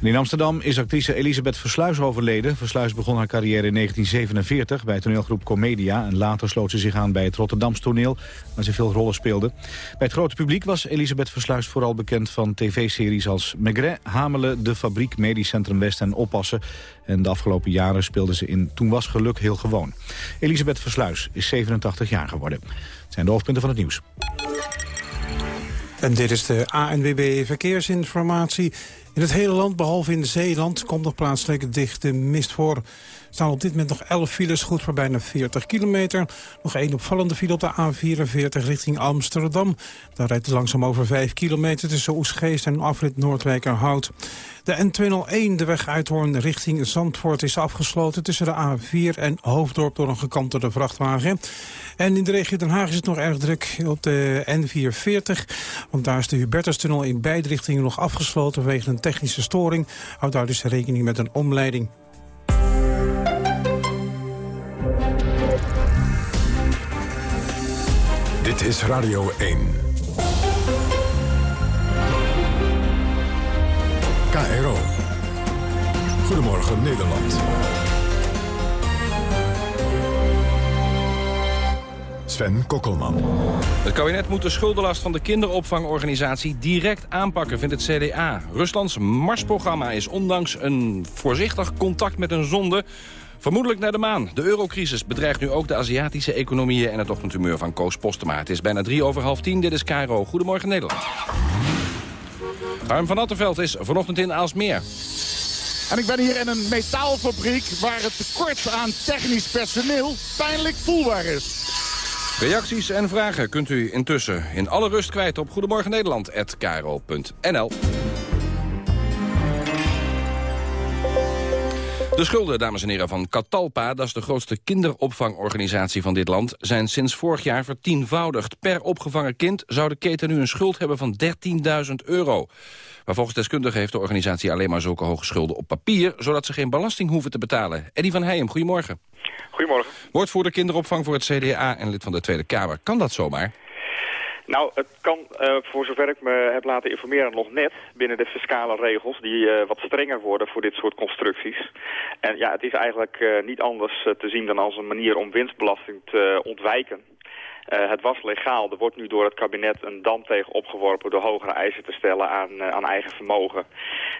In Amsterdam is actrice Elisabeth Versluis overleden. Versluis begon haar carrière in 1947 bij toneelgroep Comedia... en later sloot ze zich aan bij het Rotterdams toneel, waar ze veel rollen speelde. Bij het grote publiek was Elisabeth Versluis vooral bekend van tv-series als Maigret, Hamelen, De Fabriek, Medisch Centrum West en Oppassen. En de afgelopen jaren speelde ze in Toen was geluk heel gewoon. Elisabeth Versluis is 87 jaar geworden. Het zijn de hoofdpunten van het nieuws. En dit is de ANWB Verkeersinformatie. In het hele land, behalve in Zeeland, komt nog plaatselijk dichte mist voor. Staan op dit moment nog 11 files, goed voor bijna 40 kilometer. Nog één opvallende file op de A44 richting Amsterdam. Daar rijdt het langzaam over 5 kilometer tussen Oesgeest en afrit Noordwijkerhout. De N201, de weg Uithoorn richting Zandvoort, is afgesloten tussen de A4 en Hoofddorp door een gekantelde vrachtwagen. En in de regio Den Haag is het nog erg druk op de N440. Want daar is de Hubertustunnel in beide richtingen nog afgesloten vanwege een technische storing. Houd daar dus rekening met een omleiding. Dit is Radio 1. KRO. Goedemorgen Nederland. Sven Kokkelman. Het kabinet moet de schuldenlast van de kinderopvangorganisatie direct aanpakken, vindt het CDA. Ruslands Marsprogramma is ondanks een voorzichtig contact met een zonde... vermoedelijk naar de maan. De eurocrisis bedreigt nu ook de Aziatische economieën... en het ochtendhumeur van Koos Postema. Het is bijna drie over half tien. Dit is Cairo. Goedemorgen Nederland. Harm van Attenveld is vanochtend in Aalsmeer. En ik ben hier in een metaalfabriek waar het tekort aan technisch personeel pijnlijk voelbaar is. Reacties en vragen kunt u intussen in alle rust kwijt op Goedemorgen De schulden, dames en heren, van Catalpa, dat is de grootste kinderopvangorganisatie van dit land, zijn sinds vorig jaar vertienvoudigd. Per opgevangen kind zou de keten nu een schuld hebben van 13.000 euro. Maar volgens deskundigen heeft de organisatie alleen maar zulke hoge schulden op papier, zodat ze geen belasting hoeven te betalen. Eddie van Heijem, goedemorgen. Goedemorgen. Woordvoerder kinderopvang voor het CDA en lid van de Tweede Kamer. Kan dat zomaar? Nou, het kan, eh, voor zover ik me heb laten informeren, nog net binnen de fiscale regels die eh, wat strenger worden voor dit soort constructies. En ja, het is eigenlijk eh, niet anders te zien dan als een manier om winstbelasting te ontwijken. Eh, het was legaal. Er wordt nu door het kabinet een dam tegen opgeworpen door hogere eisen te stellen aan, eh, aan eigen vermogen.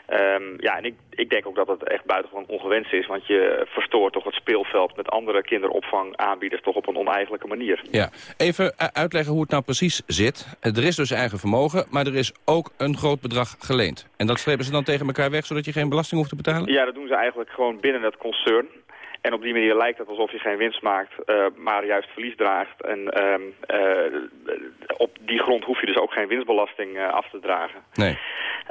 Ehm, ja, en ik, ik denk ook dat het echt buitengewoon ongewenst is, want je verstoort toch het speelveld met andere kinderopvangaanbieders toch op een oneigenlijke manier. Ja, even uitleggen hoe het nou precies zit. Er is dus eigen vermogen, maar er is ook een groot bedrag geleend. En dat strepen ze dan tegen elkaar weg, zodat je geen belasting hoeft te betalen? Ja, dat doen ze eigenlijk gewoon binnen het concern. En op die manier lijkt het alsof je geen winst maakt, maar juist verlies draagt. En ehm, op die grond hoef je dus ook geen winstbelasting af te dragen. Nee.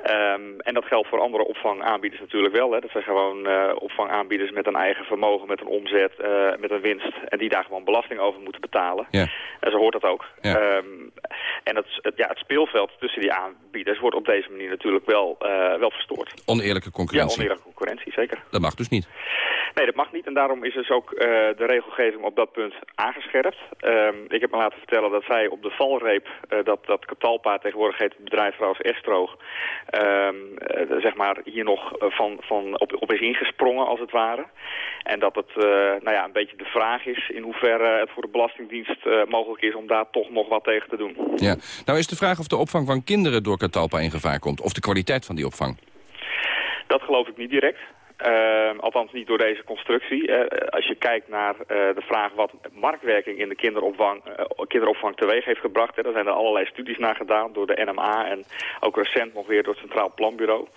Um, en dat geldt voor andere opvangaanbieders natuurlijk wel. Hè. Dat zijn gewoon opvangaanbieders met een eigen vermogen, met een omzet, met een winst. En die daar gewoon belasting over moeten betalen. Ja. En zo hoort dat ook. Ja. Um, en het, het, ja, het speelveld tussen die aanbieders wordt op deze manier natuurlijk wel, wel verstoord. Oneerlijke concurrentie. Ja, oneerlijke concurrentie, zeker. Dat mag dus niet. Nee, dat mag niet. En daarom is dus ook uh, de regelgeving op dat punt aangescherpt. Um, ik heb me laten vertellen dat zij op de valreep, uh, dat, dat Katalpa tegenwoordig heet het bedrijf trouwens Estro, um, uh, zeg maar hier nog van, van op, op is ingesprongen als het ware. En dat het nou ja, een beetje de vraag is in hoeverre het voor de Belastingdienst mogelijk is om daar toch nog wat tegen te doen. Ja, nou is de vraag of de opvang van kinderen door Katalpa in gevaar komt. Of de kwaliteit van die opvang. Dat geloof ik niet direct. Uh, althans niet door deze constructie. Uh, als je kijkt naar uh, de vraag wat marktwerking in de kinderopvang, kinderopvang teweeg heeft gebracht. Hè, daar zijn er allerlei studies naar gedaan door de NMA en ook recent nog weer door het Centraal Planbureau.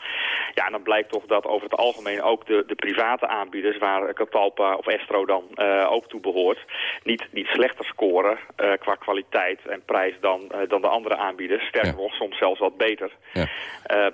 Ja, en dan blijkt toch dat over het algemeen ook de, de private aanbieders, waar Catalpa of Estro dan ook toe behoort, niet, niet slechter scoren qua kwaliteit en prijs dan, dan de andere aanbieders. Sterker ja. nog, soms zelfs wat beter. Ja.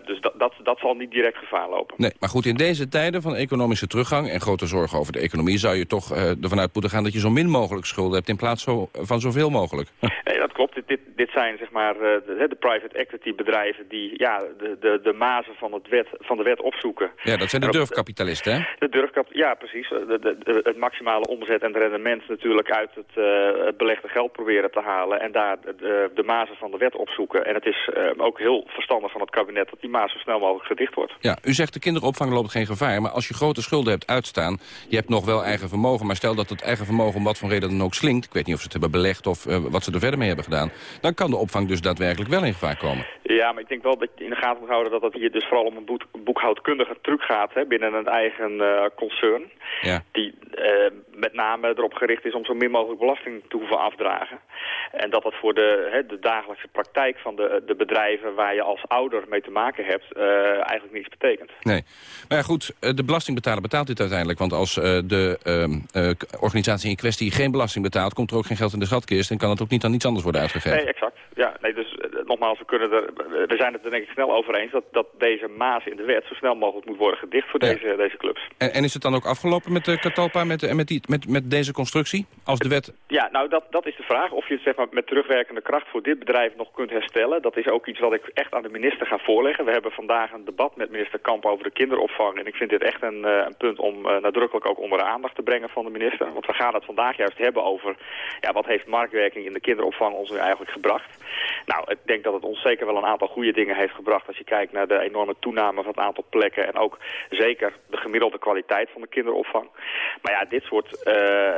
dus dat, dat, dat zal niet direct gevaar lopen. Nee, maar goed, in deze tijden van economische teruggang en grote zorgen over de economie... zou je toch uh, ervan uit moeten gaan dat je zo min mogelijk schulden hebt... in plaats van zoveel mogelijk. Nee, dat klopt. Dit, dit zijn zeg maar, uh, de, de, private equity bedrijven... die ja, de, de, de mazen van, het wet, van de wet opzoeken. Ja, dat zijn de durfkapitalisten, hè? De durfkap ja, precies. De, de, het maximale omzet en rendement natuurlijk uit het, uh, het belegde geld proberen te halen... en daar de, de mazen van de wet opzoeken. En het is ook heel verstandig van het kabinet... dat die maas zo snel mogelijk gedicht wordt. Ja, u zegt de kinderopvang loopt geen gevaar... maar als je grote schulden hebt uitstaan... je hebt nog wel eigen vermogen, maar stel dat het eigen vermogen... om wat voor reden dan ook slinkt... ik weet niet of ze het hebben belegd of uh, wat ze er verder mee hebben gedaan... dan kan de opvang dus daadwerkelijk wel in gevaar komen. Ja, maar ik denk wel dat je in de gaten moet houden... dat het hier dus vooral om een boek, boekhoudkundige truc gaat... Hè, binnen een eigen uh, concern. Ja. Die uh, met name erop gericht is om zo min mogelijk belasting te hoeven afdragen. En dat dat voor de, hè, de dagelijkse praktijk van de, de bedrijven... waar je als ouder mee te maken hebt, eigenlijk niets betekent. Nee, maar ja, goed, de belastingbetaler betaalt dit uiteindelijk. Want als de uh, organisatie in kwestie geen belasting betaalt... komt er ook geen geld in de schatkist en kan het ook niet aan iets anders worden uitgegeven. Nee, exact. Ja, nee, dus nogmaals, we, kunnen er, we zijn het er denk ik snel over eens... dat, dat deze maas in de wet zo snel mogelijk moet worden gedicht voor Ja. deze, deze clubs. En, en is het dan ook afgelopen met de Catalpa met, de- met, die, met, met deze constructie? Als de wet... Ja, nou dat, dat is de vraag. Of je het zeg maar, met terugwerkende kracht voor dit bedrijf nog kunt herstellen. Dat is ook iets wat ik echt aan de minister ga voorleggen. We hebben vandaag een debat met minister Kamp over de kinderopvang. En ik vind dit echt een, eh, een punt om eh, nadrukkelijk ook onder de aandacht te brengen van de minister. Want we gaan het vandaag juist hebben over ja, wat heeft marktwerking in de kinderopvang ons nu eigenlijk gebracht. Nou, ik denk dat het ons zeker wel een aantal goede dingen heeft gebracht als je kijkt naar de enorme toename van het aantal plekken en ook zeker de gemiddelde kwaliteit van de kinderopvang. Maar ja, dit soort eh,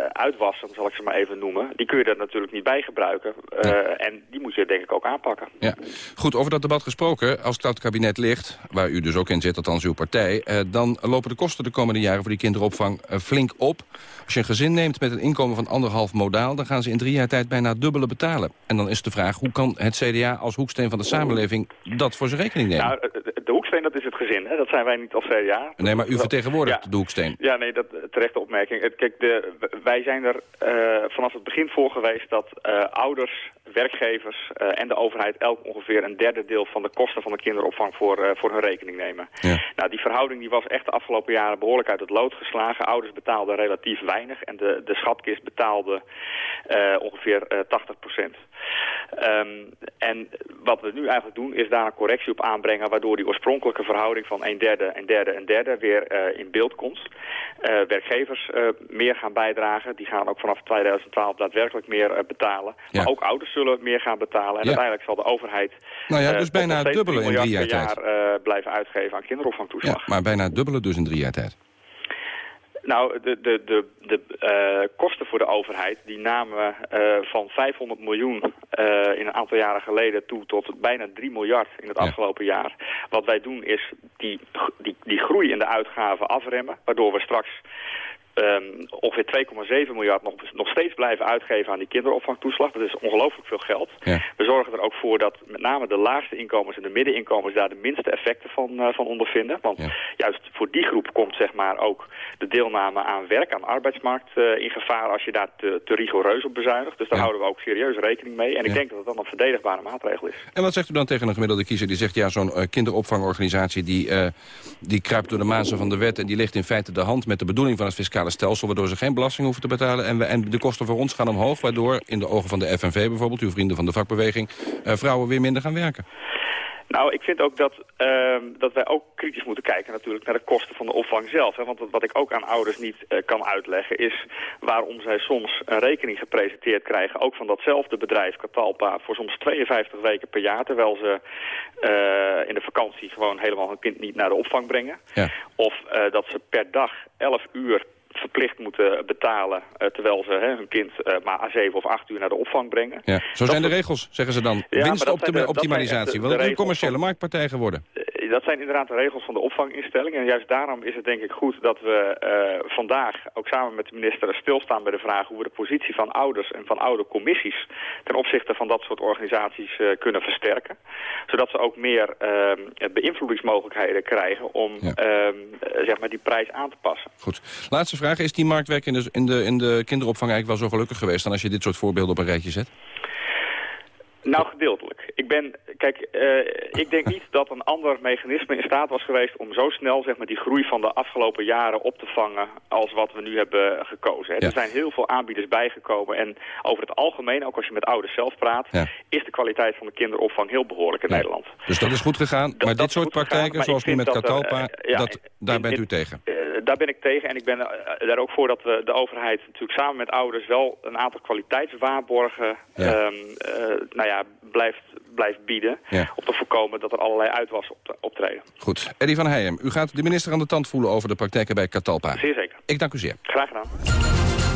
uitwassen, zal ik ze maar even noemen, die kun je er natuurlijk niet bij gebruiken. Eh, En die moet je denk ik ook aanpakken. Ja. Goed, over dat debat gesproken. Als dat kabinet ligt, waar u dus ook in zit, althans uw partij... Eh, dan lopen de kosten de komende jaren voor die kinderopvang flink op. Als je een gezin neemt met een inkomen van anderhalf modaal... dan gaan ze in drie jaar tijd bijna het dubbele betalen. En dan is de vraag, hoe kan het CDA als hoeksteen van de samenleving... dat voor zijn rekening nemen? Nou, de- de hoeksteen, dat is het gezin. Hè? Dat zijn wij niet als CDA. nee, maar u vertegenwoordigt de hoeksteen. Ja, nee, dat terechte opmerking. Het- Kijk, de, wij zijn er eh, vanaf het begin voor geweest dat eh, ouders, werkgevers eh, en de overheid elk ongeveer een derde deel van de kosten van de kinderopvang voor, eh, voor hun rekening nemen. Nou, die verhouding die was echt de afgelopen jaren behoorlijk uit het lood geslagen. Ouders betaalden relatief weinig en de, de schatkist betaalde eh, ongeveer eh 80 procent. Ehm, en wat we nu eigenlijk doen is daar een correctie op aanbrengen... waardoor die oorspronkelijke verhouding van een derde, een derde, een derde weer eh, in beeld komt. Eh, werkgevers eh, meer gaan bijdragen. Die gaan ook vanaf 2012 daadwerkelijk meer betalen. Maar ook ouders zullen meer gaan betalen. En Ja. uiteindelijk zal de overheid... Nou ja, dus bijna dubbele in 3 drie jaar eh, blijven uitgeven aan kinderopvangtoeslag. Ja, maar bijna dubbele dus in drie jaar tijd. Nou, de, de, de, de eh, kosten voor de overheid die namen eh, van 500 miljoen eh, in een aantal jaren geleden toe tot bijna 3 miljard in het afgelopen jaar. Wat wij doen is die, die, die groei in de uitgaven afremmen, waardoor we straks ehm, ongeveer 2,7 miljard nog, nog steeds blijven uitgeven aan die kinderopvangtoeslag. Dat is ongelooflijk veel geld. We zorgen er ook voor dat met name de laagste inkomens en de middeninkomens daar de minste effecten van, eh, van ondervinden. Want juist voor die groep komt zeg maar ook de deelname aan werk, aan de arbeidsmarkt uh, in gevaar als je daar te, te rigoureus op bezuinigt. Dus daar houden we ook serieus rekening mee. En ik denk dat het dan een verdedigbare maatregel is. En wat zegt u dan tegen een gemiddelde kiezer die zegt... ja, zo'n uh, kinderopvangorganisatie die, uh, die kruipt door de mazen van de wet... en die ligt in feite de hand met de bedoeling van het fiscale stelsel... waardoor ze geen belasting hoeven te betalen en, we, en de kosten voor ons gaan omhoog... waardoor in de ogen van de FNV bijvoorbeeld, uw vrienden van de vakbeweging... vrouwen weer minder gaan werken. Nou, ik vind ook dat, uh, dat wij ook kritisch moeten kijken natuurlijk naar de kosten van de opvang zelf. Hè. Want wat ik ook aan ouders niet uh, kan uitleggen is waarom zij soms een rekening gepresenteerd krijgen, ook van datzelfde bedrijf Catalpa, voor soms 52 weken per jaar, terwijl ze uh, in de vakantie gewoon helemaal hun kind niet naar de opvang brengen. Ja. Of dat ze per dag 11 uur verplicht moeten betalen... Uh, terwijl ze hè, hun kind uh, maar 7 of 8 uur naar de opvang brengen. Ja, zo zijn de regels, zeggen ze dan. Ja, Winstoptimalisatie. Wil het een commerciële marktpartij geworden? Uh, dat zijn inderdaad de regels van de opvanginstelling. En juist daarom is het denk ik goed dat we vandaag... ook samen met de minister stilstaan bij de vraag... hoe we de positie van ouders en van oudercommissies... ten opzichte van dat soort organisaties kunnen versterken. Zodat ze ook meer ehm, beïnvloedingsmogelijkheden krijgen... om ja. Ehm, zeg maar die prijs aan te passen. Goed. Laatste vraag vraag. Is die marktwerk in de, in, de, in de kinderopvang eigenlijk wel zo gelukkig geweest... dan als je dit soort voorbeelden op een rijtje zet? Nou, gedeeltelijk. Ik ben, kijk, uh, ik denk niet dat een ander mechanisme in staat was geweest om zo snel zeg maar, die groei van de afgelopen jaren op te vangen als wat we nu hebben gekozen. Ja. Er zijn heel veel aanbieders bijgekomen en over het algemeen, ook als je met ouders zelf praat, ja. is de kwaliteit van de kinderopvang heel behoorlijk in ja. Nederland. Dus dat is goed gegaan, dat, maar dit soort praktijken, gegaan, zoals nu met Catalpa, uh, dat, daar in, bent u tegen? Uh, daar ben ik tegen en ik ben daar ook voor dat we de overheid natuurlijk samen met ouders wel een aantal kwaliteitswaarborgen um, nou ja, blijft, blijft bieden. Ja. Om te voorkomen dat er allerlei uitwas op optreden. Goed. Eddie van Heijem, u gaat de minister aan de tand voelen over de praktijken bij Catalpa. Zeer zeker. Ik dank u zeer. Graag gedaan.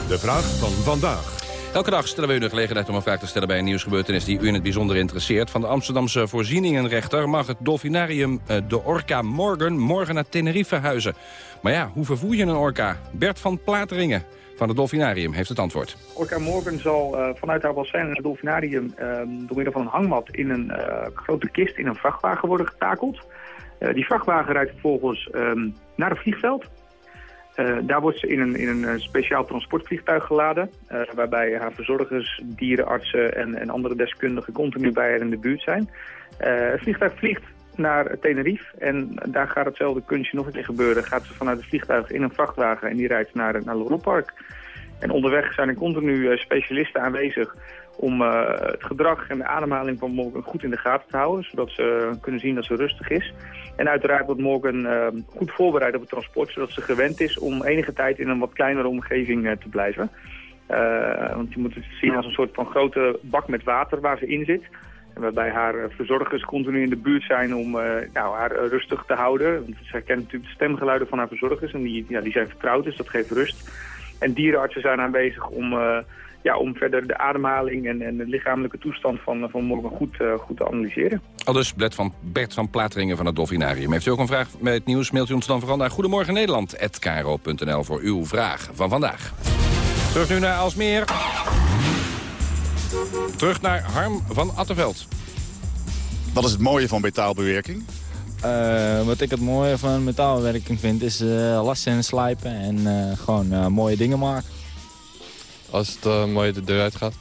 De vraag van vandaag. Elke dag stellen we u de gelegenheid om een vraag te stellen bij een nieuwsgebeurtenis die u in het bijzonder interesseert. Van de Amsterdamse voorzieningenrechter mag het dolfinarium de Orca Morgan morgen naar Tenerife verhuizen. Maar ja, hoe vervoer je een orka? Bert van Plateringen van het Dolfinarium heeft het antwoord. Orca Morgan zal uh, vanuit haar bassin in het Dolfinarium uh, door middel van een hangmat in een uh, grote kist in een vrachtwagen worden getakeld. die vrachtwagen rijdt vervolgens um, naar het vliegveld. daar wordt ze in een, in een speciaal transportvliegtuig geladen, waarbij haar verzorgers, dierenartsen en, en andere deskundigen continu bij haar in de buurt zijn. het vliegtuig vliegt naar Tenerife. En daar gaat hetzelfde kunstje nog een keer gebeuren. Gaat ze vanuit het vliegtuig in een vrachtwagen en die rijdt naar, naar Park. En onderweg zijn er continu specialisten aanwezig om uh, het gedrag en de ademhaling van Morgan goed in de gaten te houden. Zodat ze kunnen zien dat ze rustig is. En uiteraard wordt Morgan goed voorbereid op het transport. Zodat ze gewend is om enige tijd in een wat kleinere omgeving te blijven. want je moet het zien als een soort van grote bak met water waar ze in zit waarbij haar verzorgers continu in de buurt zijn om uh, nou, haar rustig te houden. Want ze herkent natuurlijk de stemgeluiden van haar verzorgers en die, ja, die zijn vertrouwd, dus dat geeft rust. En dierenartsen zijn aanwezig om, ja, om verder de ademhaling en, en de lichamelijke toestand van, van Morgan goed, goed te analyseren. Al dus van, Bert van Plateringen van het Dolfinarium. Heeft u ook een vraag met het nieuws, mailt u ons dan vooral naar Goedemorgen Nederland@kro.nl voor uw vraag van vandaag. Terug nu naar Alsmeer. Terug naar Harm van Attenveld. Wat is het mooie van metaalbewerking? Uh, wat ik het mooie van metaalbewerking vind is uh, lassen en slijpen en uh, gewoon mooie dingen maken. Als het mooi de deur uitgaat.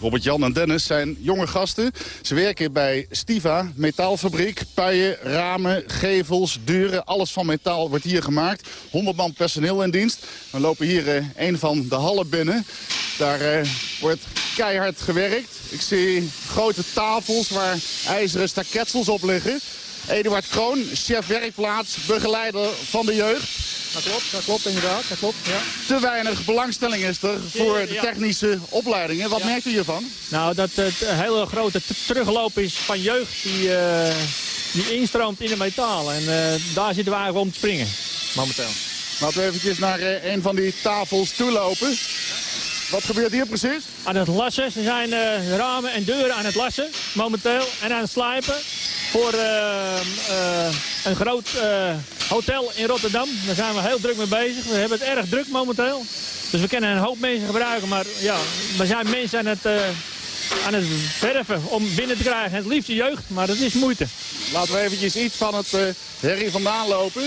Robert-Jan en Dennis zijn jonge gasten. Ze werken bij Stiva, metaalfabriek. Puien, ramen, gevels, deuren, alles van metaal wordt hier gemaakt. 100 man personeel in dienst. We lopen hier een van de hallen binnen. Daar wordt keihard gewerkt. Ik zie grote tafels waar ijzeren staketsels op liggen. Eduard Kroon, chef werkplaats, begeleider van de jeugd. Dat klopt, dat klopt inderdaad. Dat klopt, ja. Te weinig belangstelling is er voor de technische opleidingen. Wat ja. merkt u hiervan? Nou, dat het hele grote terugloop is van jeugd die, uh, die instroomt in de metaal. En uh, daar zitten we eigenlijk om te springen, momenteel. Laten we eventjes naar uh, een van die tafels toe lopen. Wat gebeurt hier precies? Aan het lassen. Ze zijn uh, ramen en deuren aan het lassen momenteel. En aan het slijpen voor uh, uh, een groot hotel in Rotterdam. Daar zijn we heel druk mee bezig. We hebben het erg druk momenteel. Dus we kunnen een hoop mensen gebruiken. Maar ja, we zijn mensen aan het, aan het verven om binnen te krijgen. Het liefst jeugd, maar dat is moeite. Laten we eventjes iets van het uh, herrie vandaan lopen.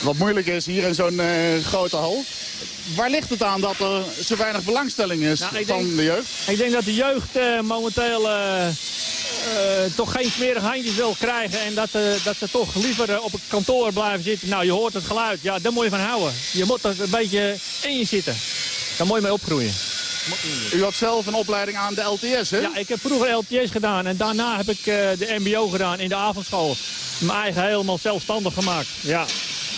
Wat moeilijk is hier in zo'n uh, grote hal. Waar ligt het aan dat er zo weinig belangstelling is nou, van denk, de jeugd? Ik denk dat de jeugd uh, momenteel uh, toch geen smerige handjes wil krijgen. En dat, dat ze toch liever op het kantoor blijven zitten. Nou, je hoort het geluid. Ja, daar moet je van houden. Je moet er een beetje in je zitten. Daar moet je mee opgroeien. U had zelf een opleiding aan de LTS, hè? Ja, ik heb vroeger LTS gedaan. En daarna heb ik de mbo gedaan in de avondschool. Mijn eigen helemaal zelfstandig gemaakt. Ja.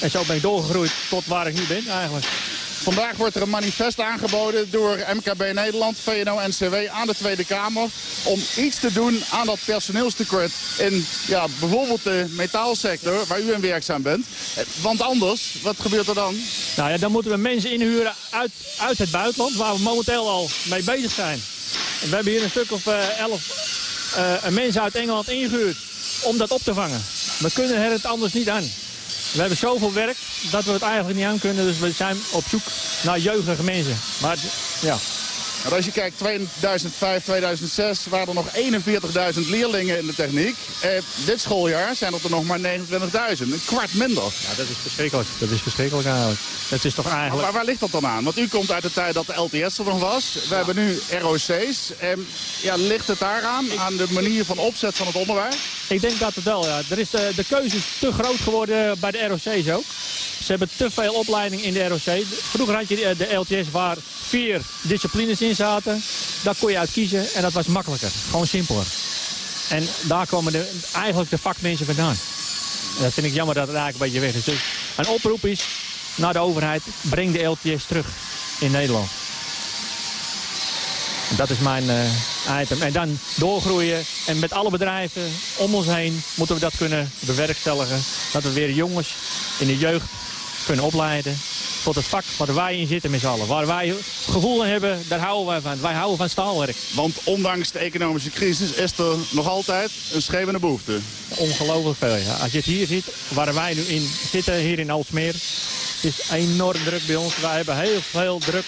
En zo ben ik doorgegroeid tot waar ik nu ben eigenlijk. Vandaag wordt er een manifest aangeboden door MKB Nederland, VNO-NCW aan de Tweede Kamer... om iets te doen aan dat personeelstekort in ja, bijvoorbeeld de metaalsector, waar u in werkzaam bent. Want anders, wat gebeurt er dan? Nou ja, dan moeten we mensen inhuren uit, uit het buitenland, waar we momenteel al mee bezig zijn. We hebben hier een stuk of uh, elf uh, mensen uit Engeland ingehuurd om dat op te vangen. We kunnen er het anders niet aan. We hebben zoveel werk dat we het eigenlijk niet aan kunnen. Dus we zijn op zoek naar jeugdige mensen. Maar ja, maar als je kijkt, 2005, 2006 waren er nog 41.000 leerlingen in de techniek. Eh, dit schooljaar zijn er nog maar 29.000. Een kwart minder. Ja, dat is verschrikkelijk. Dat is verschrikkelijk eigenlijk. Dat is toch eigenlijk... Maar waar ligt dat dan aan? Want u komt uit de tijd dat de LTS er nog was. We hebben nu ROC's. Eh, ja, ligt het daaraan? Ik... Aan de manier van opzet van het onderwijs? Ik denk dat het wel, ja. Er is, uh, de keuze is te groot geworden bij de ROC's ook. Ze hebben te veel opleiding in de ROC. Vroeger had je de LTS waar vier disciplines in zaten. Daar kon je uit kiezen en dat was makkelijker. Gewoon simpeler. En daar komen de, eigenlijk de vakmensen vandaan. En dat vind ik jammer dat het eigenlijk een beetje weg is. Dus een oproep is naar de overheid, breng de LTS terug in Nederland. Dat is mijn uh, item. En dan doorgroeien. En met alle bedrijven om ons heen moeten we dat kunnen bewerkstelligen. Dat we weer jongens in de jeugd kunnen opleiden tot het vak waar wij in zitten met z'n allen. Waar wij gevoel hebben, daar houden wij van. Wij houden van staalwerk. Want ondanks de economische crisis is er nog altijd een schreeuwende behoefte. Ongelooflijk veel, ja. Als je het hier ziet, waar wij nu in zitten, hier in Alsmeer. Het is enorm druk bij ons. Wij hebben heel veel druk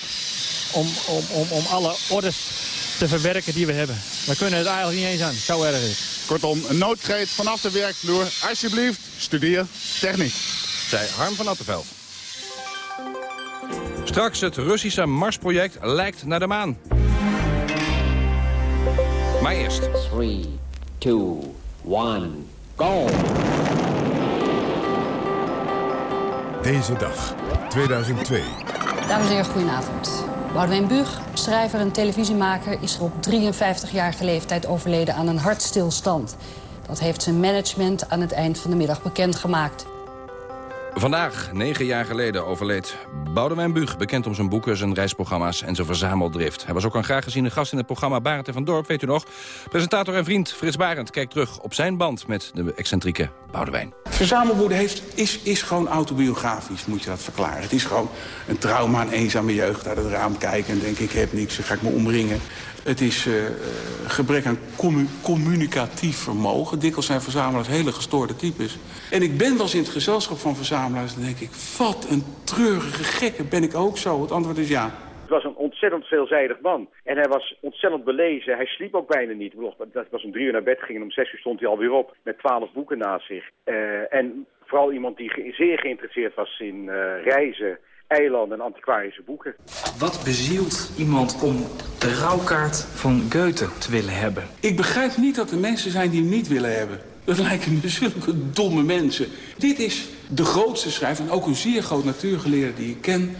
om, om, om, om alle orders te verwerken die we hebben. We kunnen het eigenlijk niet eens aan. Zo erg is Kortom, een noodkreet vanaf de werkvloer. Alsjeblieft, studeer techniek. Zij Harm van Attenveld. Straks het Russische Marsproject lijkt naar de maan. Maar eerst. 3, 2, 1, go! Deze dag, 2002. Dames en heren, goedenavond. Boudewijn Buug, schrijver en televisiemaker... is er op 53-jarige leeftijd overleden aan een hartstilstand. Dat heeft zijn management aan het eind van de middag bekendgemaakt. Vandaag, negen jaar geleden, overleed Boudewijn Buug... bekend om zijn boeken, zijn reisprogramma's en zijn verzameldrift. Hij was ook een graag geziene gast in het programma Barend en van Dorp, weet u nog. Presentator en vriend Frits Barend kijkt terug op zijn band... met de excentrieke Boudewijn. Verzamelwoorden heeft, is, is gewoon autobiografisch, moet je dat verklaren. Het is gewoon een trauma, een eenzame jeugd uit het raam kijken... en denken, ik heb niks, dan ga ik me omringen. Het is uh, gebrek aan communicatief vermogen. Dikwijls zijn verzamelaars hele gestoorde types. En ik ben wel eens in het gezelschap van verzamelaars... dan denk ik, wat een treurige gekke ben ik ook zo. Het antwoord is ja. Het was een ontzettend veelzijdig man. En hij was ontzettend belezen. Hij sliep ook bijna niet. Dat was om drie uur naar bed ging en om zes uur stond hij alweer op. Met twaalf boeken naast zich. Uh, en vooral iemand die zeer geïnteresseerd was in reizen eilanden en antiquarische boeken. Wat bezielt iemand om de rouwkaart van Goethe te willen hebben? Ik begrijp niet dat er mensen zijn die hem niet willen hebben. Dat lijken me zulke domme mensen. Dit is de grootste schrijver en ook een zeer groot natuurgeleerde die ik ken.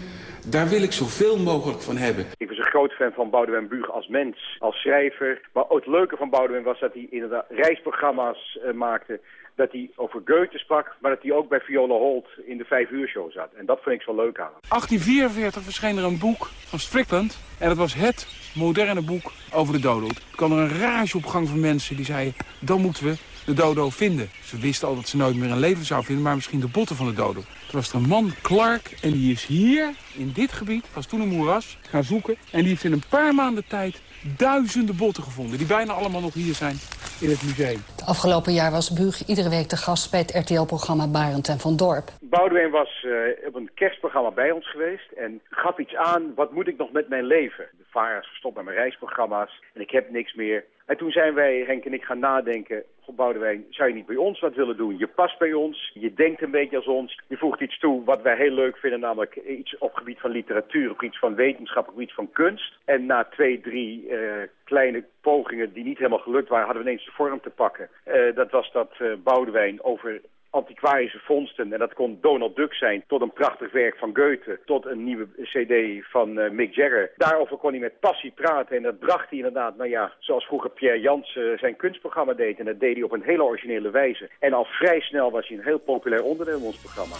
Daar wil ik zoveel mogelijk van hebben. Ik was een groot fan van Boudewijn Buug als mens, als schrijver. Maar het leuke van Boudewijn was dat hij inderdaad reisprogramma's uh, maakte dat hij over Goethe sprak, maar dat hij ook bij Viola Holt in de vijf uur show zat. En dat vind ik zo leuk aan 1844 verscheen er een boek van Strickland en dat was het moderne boek over de dodo. Er kwam er een rage op gang van mensen die zeiden, dan moeten we de dodo vinden. Ze wisten al dat ze nooit meer een leven zou vinden, maar misschien de botten van de dodo. Toen was er een man, Clark, en die is hier, in dit gebied, was toen een moeras, gaan zoeken. En die heeft in een paar maanden tijd duizenden botten gevonden... die bijna allemaal nog hier zijn in het museum. Afgelopen jaar was Buug iedere week de gast bij het RTL-programma Barend en van Dorp. Boudewijn was uh, op een kerstprogramma bij ons geweest en gaf iets aan, wat moet ik nog met mijn leven? De vaar is gestopt met mijn reisprogramma's en ik heb niks meer. En toen zijn wij, Henk en ik, gaan nadenken, Boudewijn, zou je niet bij ons wat willen doen? Je past bij ons, je denkt een beetje als ons, je voegt iets toe wat wij heel leuk vinden, namelijk iets op gebied van literatuur, op iets van wetenschap, op iets van kunst. En na twee, drie uh, kleine pogingen die niet helemaal gelukt waren, hadden we ineens de vorm te pakken. Uh, dat was dat uh, Boudewijn over antiquarische vondsten. En dat kon Donald Duck zijn, tot een prachtig werk van Goethe, tot een nieuwe cd van uh, Mick Jagger. Daarover kon hij met passie praten en dat bracht hij inderdaad, nou ja, zoals vroeger Pierre Jans zijn kunstprogramma deed. En dat deed hij op een hele originele wijze. En al vrij snel was hij een heel populair onderdeel in ons programma.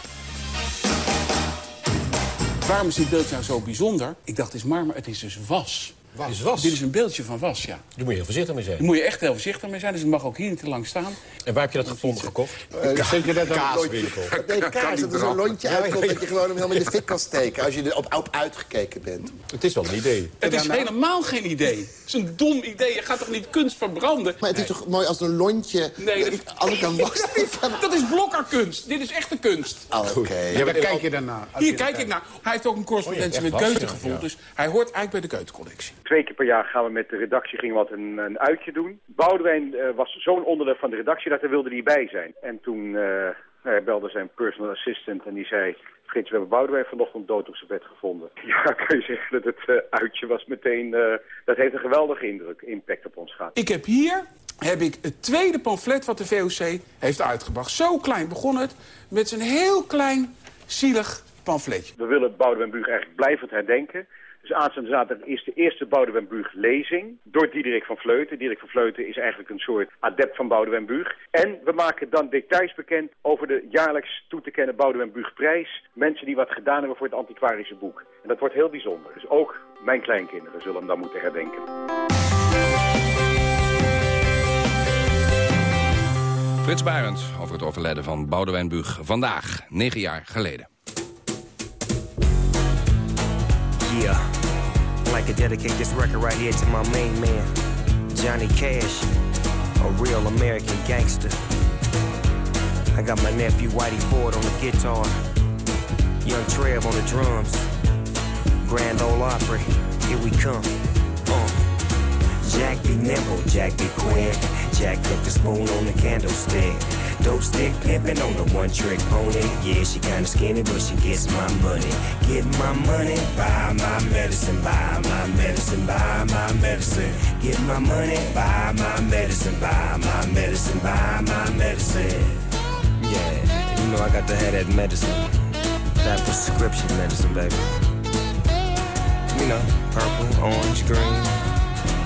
Waarom is dit beeld nou zo bijzonder? Ik dacht, het is marmer, het is dus was. Was. Is was. Dit is een beeldje van was, ja. Daar moet je heel voorzichtig mee zijn. Daar moet je echt heel voorzichtig mee zijn, dus het mag ook hier niet te lang staan. En waar heb je dat gevonden, gekocht? Uh, Zeker net een kaaswinkel. Nee, kaas, dat is een lontje uitkomt dat je gewoon hem helemaal in de fik kan steken... als je er op, op uitgekeken bent. Het is wel een idee. Het is helemaal geen idee. Het is een dom idee. Je gaat toch niet kunst verbranden? Maar het is toch mooi als een lontje... Nee, dat, alle kan was. dat is blokkerkunst. Dit is echte kunst. Oh, Oké. Okay. Ja, daar kijk je daarna. Hier kijk ik naar. Hij heeft ook een correspondentie met Goethe gevoeld. Dus hij hoort eigenlijk bij de Goethe-collectie. Twee keer per jaar gaan we met de redactie gingen wat een, een uitje doen. Boudewijn uh, was zo'n onderdeel van de redactie dat hij wilde hij bij zijn. En toen uh, hij belde zijn personal assistant en die zei... Frits, we hebben Boudewijn vanochtend dood op zijn bed gevonden. Ja, kan je zeggen dat het uh, uitje was meteen... dat heeft een geweldige indruk, impact op ons gehad. Ik heb hier heb ik het tweede pamflet wat de VOC heeft uitgebracht. Zo klein begon het, met zijn heel klein, zielig pamfletje. We willen Boudewijn Buug eigenlijk blijvend herdenken. Dus aanstaande zaterdag is de eerste Boudewijn lezing door Diederik van Vleuten. Diederik van Vleuten is eigenlijk een soort adept van Boudewijn. En we maken dan details bekend over de jaarlijks toe te kennen Boudewijn prijs. Mensen die wat gedaan hebben voor het antiquarische boek. En dat wordt heel bijzonder. Dus ook mijn kleinkinderen zullen hem dan moeten herdenken. Frits Barend over het overlijden van Boudewijn. Vandaag, negen jaar geleden. Yeah, I'd like to dedicate this record right here to my main man, Johnny Cash, a real American gangster. I got my nephew Whitey Ford on the guitar, young Trev on the drums, Grand Ole Opry, here we come. Jack be nimble, Jack be quick, Jack put the spoon on the candlestick. Dope stick pimping on the one trick pony. Yeah, she kinda skinny, but she gets my money. Get my money, buy my medicine, buy my medicine, buy my medicine. Get my money, buy my medicine, buy my medicine, buy my medicine. Yeah, you know I got to have that medicine. That prescription medicine, baby. You know, purple, orange, green.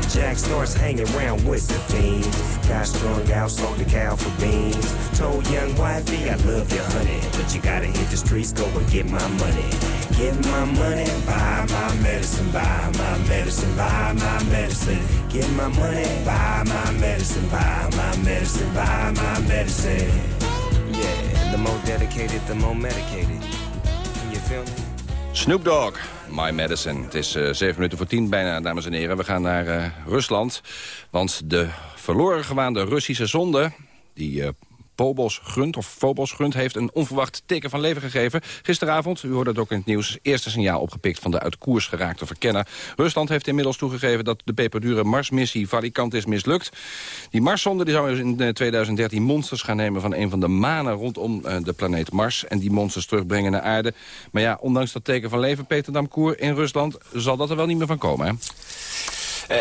Jack starts hanging around with the fiends. Got strung out, sold the cow for beans. Told young wifey, I love you, honey. But you gotta hit the streets, go and get my money. Get my money, buy my medicine, buy my medicine, buy my medicine. Get my money, buy my medicine, buy my medicine, buy my medicine. Yeah, the more dedicated, the more medicated. You feel me? Snoop Dogg, My Medicine. Het is uh, zeven minuten voor tien bijna, dames en heren. We gaan naar uh, Rusland, want de verloren gewaande Russische zonde... die uh, Pobos Grunt, of Phobos Grunt, heeft een onverwacht teken van leven gegeven. Gisteravond, u hoorde het ook in het nieuws, eerste signaal opgepikt van de uit koers geraakte verkenner. Rusland heeft inmiddels toegegeven dat de peperdure Marsmissie Valikant is mislukt. Die Marszonde die zou in 2013 monsters gaan nemen van een van de manen rondom de planeet Mars. En die monsters terugbrengen naar aarde. Maar ja, ondanks dat teken van leven, Peter Damkoer, in Rusland, zal dat er wel niet meer van komen, hè? Uh,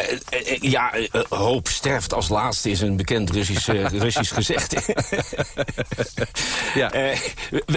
uh, ja, uh, hoop sterft als laatste is een bekend Russisch, Russisch gezegd. ja.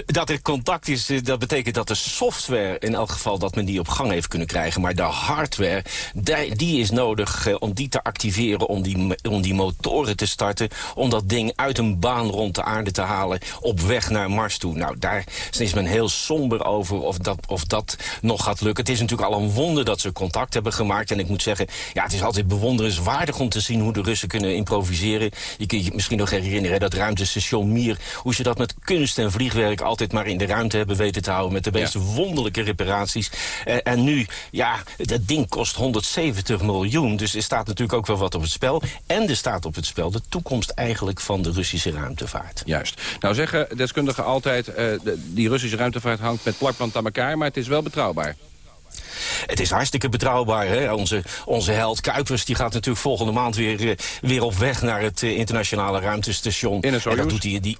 dat er contact is, dat betekent dat de software in elk geval dat men die op gang heeft kunnen krijgen. Maar de hardware, die, die is nodig om die te activeren, om die, om die motoren te starten. Om dat ding uit een baan rond de aarde te halen op weg naar Mars toe. Nou, daar is men heel somber over of dat, of dat nog gaat lukken. Het is natuurlijk al een wonder dat ze contact hebben gemaakt. En ik moet zeggen, ja, ja, het is altijd bewonderenswaardig om te zien hoe de Russen kunnen improviseren. Je kunt je misschien nog herinneren, dat ruimtestation Mir... hoe ze dat met kunst en vliegwerk altijd maar in de ruimte hebben weten te houden... met de meest wonderlijke reparaties. Eh, en nu, ja, dat ding kost 170 miljoen. Dus er staat natuurlijk ook wel wat op het spel. En er staat op het spel de toekomst eigenlijk van de Russische ruimtevaart. Juist. Nou zeggen deskundigen altijd, uh, die Russische ruimtevaart hangt met plakband aan elkaar... maar het is wel betrouwbaar. Het is hartstikke betrouwbaar. Hè? Onze, onze held Kuipers die gaat natuurlijk volgende maand weer, uh, weer op weg naar het uh, internationale ruimtestation. In een en dat doet hij die,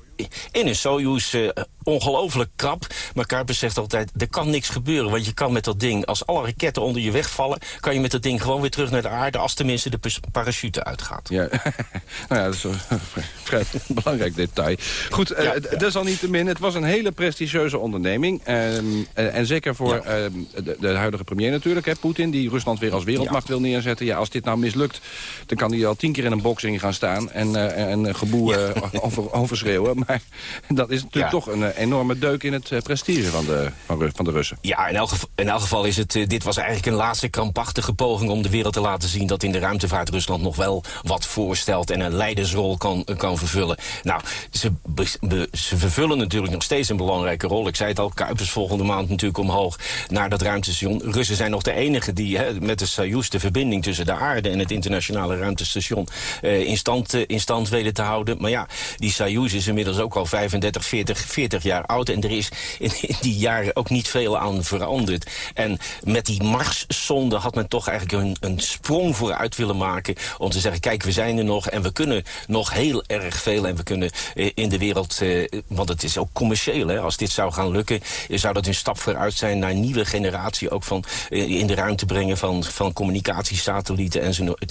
in een Soyuz uh, ongelooflijk krap. Maar Kuipers zegt altijd, er kan niks gebeuren. Want je kan met dat ding, als alle raketten onder je wegvallen... kan je met dat ding gewoon weer terug naar de aarde... als tenminste de parachute uitgaat. Ja, nou ja, dat is een vrij belangrijk detail. Goed, uh, ja, ja. desalniettemin, het was een hele prestigieuze onderneming. Um, uh, en zeker voor ja. um, de, de, huidige premier natuurlijk, Poetin... die Rusland weer als wereldmacht wil neerzetten. Ja, als dit nou mislukt, dan kan hij al tien keer in een boxing gaan staan... en, en geboe over, overschreeuwen. Maar dat is natuurlijk toch een enorme deuk in het uh, prestige van de, van, van, de Russen. Ja, in elk, geval, in elk geval is het, uh, dit was eigenlijk een laatste krampachtige poging om de wereld te laten zien dat in de ruimtevaart Rusland nog wel wat voorstelt en een leidersrol kan, kan vervullen. Nou, ze, be, ze vervullen natuurlijk nog steeds een belangrijke rol. Ik zei het al, Kuipers volgende maand natuurlijk omhoog naar dat ruimtestation. Russen zijn nog de enige die hè, met de Soyuz de verbinding tussen de aarde en het internationale ruimtestation uh, in, stand, in stand weten te houden. Maar ja, die Soyuz is inmiddels ook al 35, 40, 40 jaar oud. En er is in, die jaren ook niet veel aan veranderd. En met die Mars-zonde had men toch eigenlijk een, een sprong vooruit willen maken... om te zeggen, kijk, we zijn er nog en we kunnen nog heel erg veel... en we kunnen eh, in de wereld, eh, want het is ook commercieel... Hè, als dit zou gaan lukken, zou dat een stap vooruit zijn... naar een nieuwe generatie ook van eh, in de ruimte brengen... van, van communicatiesatellieten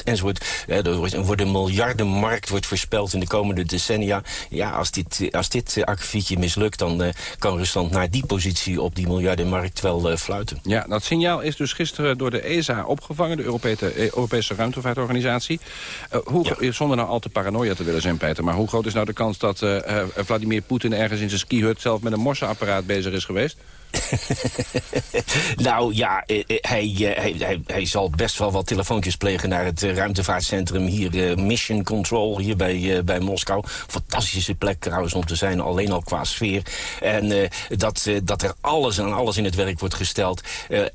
enzovoort. Er wordt, wordt een miljardenmarkt wordt voorspeld in de komende decennia. Ja, als dit, als dit akkefietje mislukt... dan uh, kan Rusland naar die positie op die miljardenmarkt wel uh, fluiten. Ja, dat signaal is dus gisteren door de ESA opgevangen... de Europese, Europese ruimtevaartorganisatie. Uh, hoe, ja. Zonder nou al te paranoia te willen zijn, Peter... maar hoe groot is nou de kans dat Vladimir Poetin... ergens in zijn skihut zelf met een morseapparaat bezig is geweest? nou ja, hij, hij, hij, hij, zal best wel wat telefoontjes plegen naar het ruimtevaartcentrum hier, Mission Control, hier bij, bij Moskou. Fantastische plek trouwens om te zijn, alleen al qua sfeer. En dat, dat er alles en alles in het werk wordt gesteld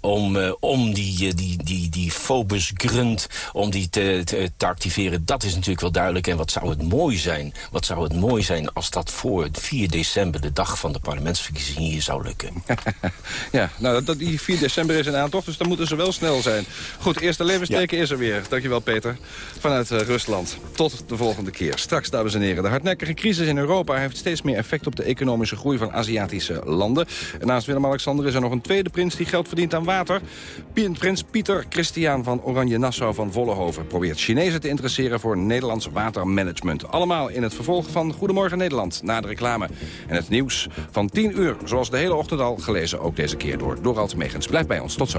om, om die, die, die, die Phobos grunt, om die te, te, te, activeren. Dat is natuurlijk wel duidelijk. En wat zou het mooi zijn, wat zou het mooi zijn als dat voor 4 december, de dag van de parlementsverkiezingen, hier zou lukken. ja, nou, dat, die 4 december is een aantocht, dus dan moeten ze wel snel zijn. Goed, eerste levensteken ja. is er weer. Dankjewel, Peter. Vanuit uh, Rusland. Tot de volgende keer. Straks, dames en heren. De hardnekkige crisis in Europa heeft steeds meer effect op de economische groei van Aziatische landen. En naast Willem-Alexander is er nog een tweede prins die geld verdient aan water. Prins Pieter Christian van Oranje-Nassau van Vollenhoven probeert Chinezen te interesseren voor Nederlands watermanagement. Allemaal in het vervolg van Goedemorgen Nederland, na de reclame. En het nieuws van 10 uur, zoals de hele ochtend al gelezen, ook deze keer door Dorald Megens. Blijf bij ons, tot zo.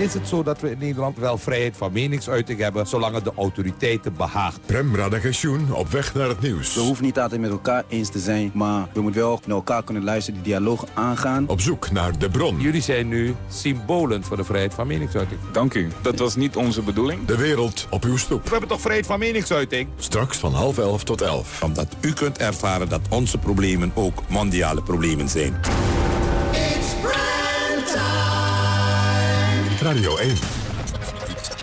Is het zo dat we in Nederland wel vrijheid van meningsuiting hebben... zolang het de autoriteiten behaagt. Prem Radagensjoen op weg naar het nieuws. We hoeven niet altijd met elkaar eens te zijn... maar we moeten wel naar elkaar kunnen luisteren, die dialoog aangaan. Op zoek naar de bron. Jullie zijn nu symbolen voor de vrijheid van meningsuiting. Dank u. Dat was niet onze bedoeling. De wereld op uw stoep. We hebben toch vrijheid van meningsuiting? Straks van half elf tot elf. Omdat u kunt ervaren dat onze problemen ook mondiale problemen zijn. Radio 1.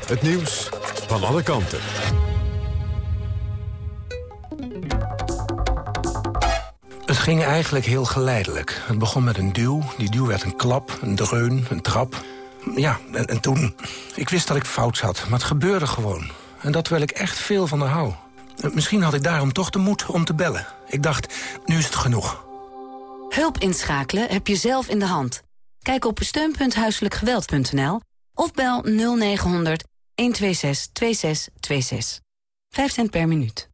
Het nieuws van alle kanten. Het ging eigenlijk heel geleidelijk. Het begon met een duw. Die duw werd een klap, een dreun, een trap. Ja, en, en toen... Ik wist dat ik fout zat, maar het gebeurde gewoon. En dat terwijl ik echt veel van haar hou. Misschien had ik daarom toch de moed om te bellen. Ik dacht, nu is het genoeg. Hulp inschakelen heb je zelf in de hand. Kijk op steun.huiselijkgeweld.nl of bel 0900 126 2626. 5 cent per minuut.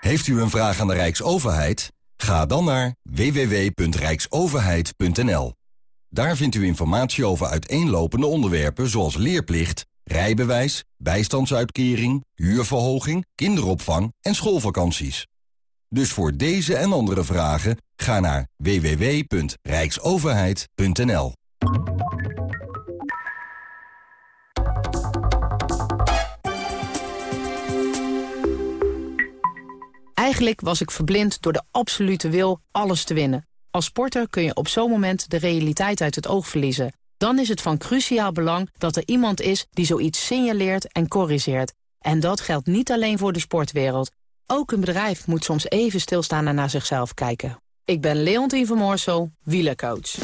Heeft u een vraag aan de Rijksoverheid? Ga dan naar www.rijksoverheid.nl. Daar vindt u informatie over uiteenlopende onderwerpen zoals leerplicht, rijbewijs, bijstandsuitkering, huurverhoging, kinderopvang en schoolvakanties. Dus voor deze en andere vragen ga naar www.rijksoverheid.nl. Eigenlijk was ik verblind door de absolute wil alles te winnen. Als sporter kun je op zo'n moment de realiteit uit het oog verliezen. Dan is het van cruciaal belang dat er iemand is die zoiets signaleert en corrigeert. En dat geldt niet alleen voor de sportwereld. Ook een bedrijf moet soms even stilstaan en naar zichzelf kijken. Ik ben Leontien van Moorsel, wielercoach.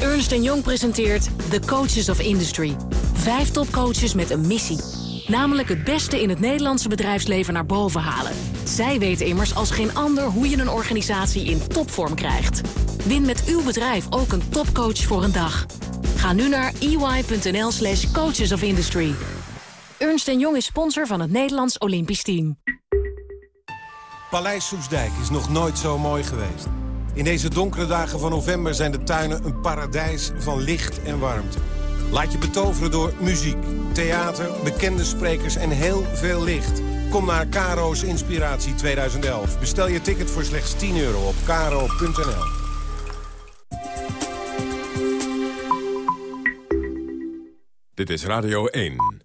Ernst Jong presenteert The Coaches of Industry. Vijf topcoaches met een missie. Namelijk het beste in het Nederlandse bedrijfsleven naar boven halen. Zij weten immers als geen ander hoe je een organisatie in topvorm krijgt. Win met uw bedrijf ook een topcoach voor een dag. Ga nu naar ey.nl slash coaches of industry. Ernst Jong is sponsor van het Nederlands Olympisch Team. Paleis Soesdijk is nog nooit zo mooi geweest. In deze donkere dagen van november zijn de tuinen een paradijs van licht en warmte. Laat je betoveren door muziek, theater, bekende sprekers en heel veel licht. Kom naar Caro's Inspiratie 2011. Bestel je ticket voor slechts 10 euro op caro.nl. Dit is Radio 1.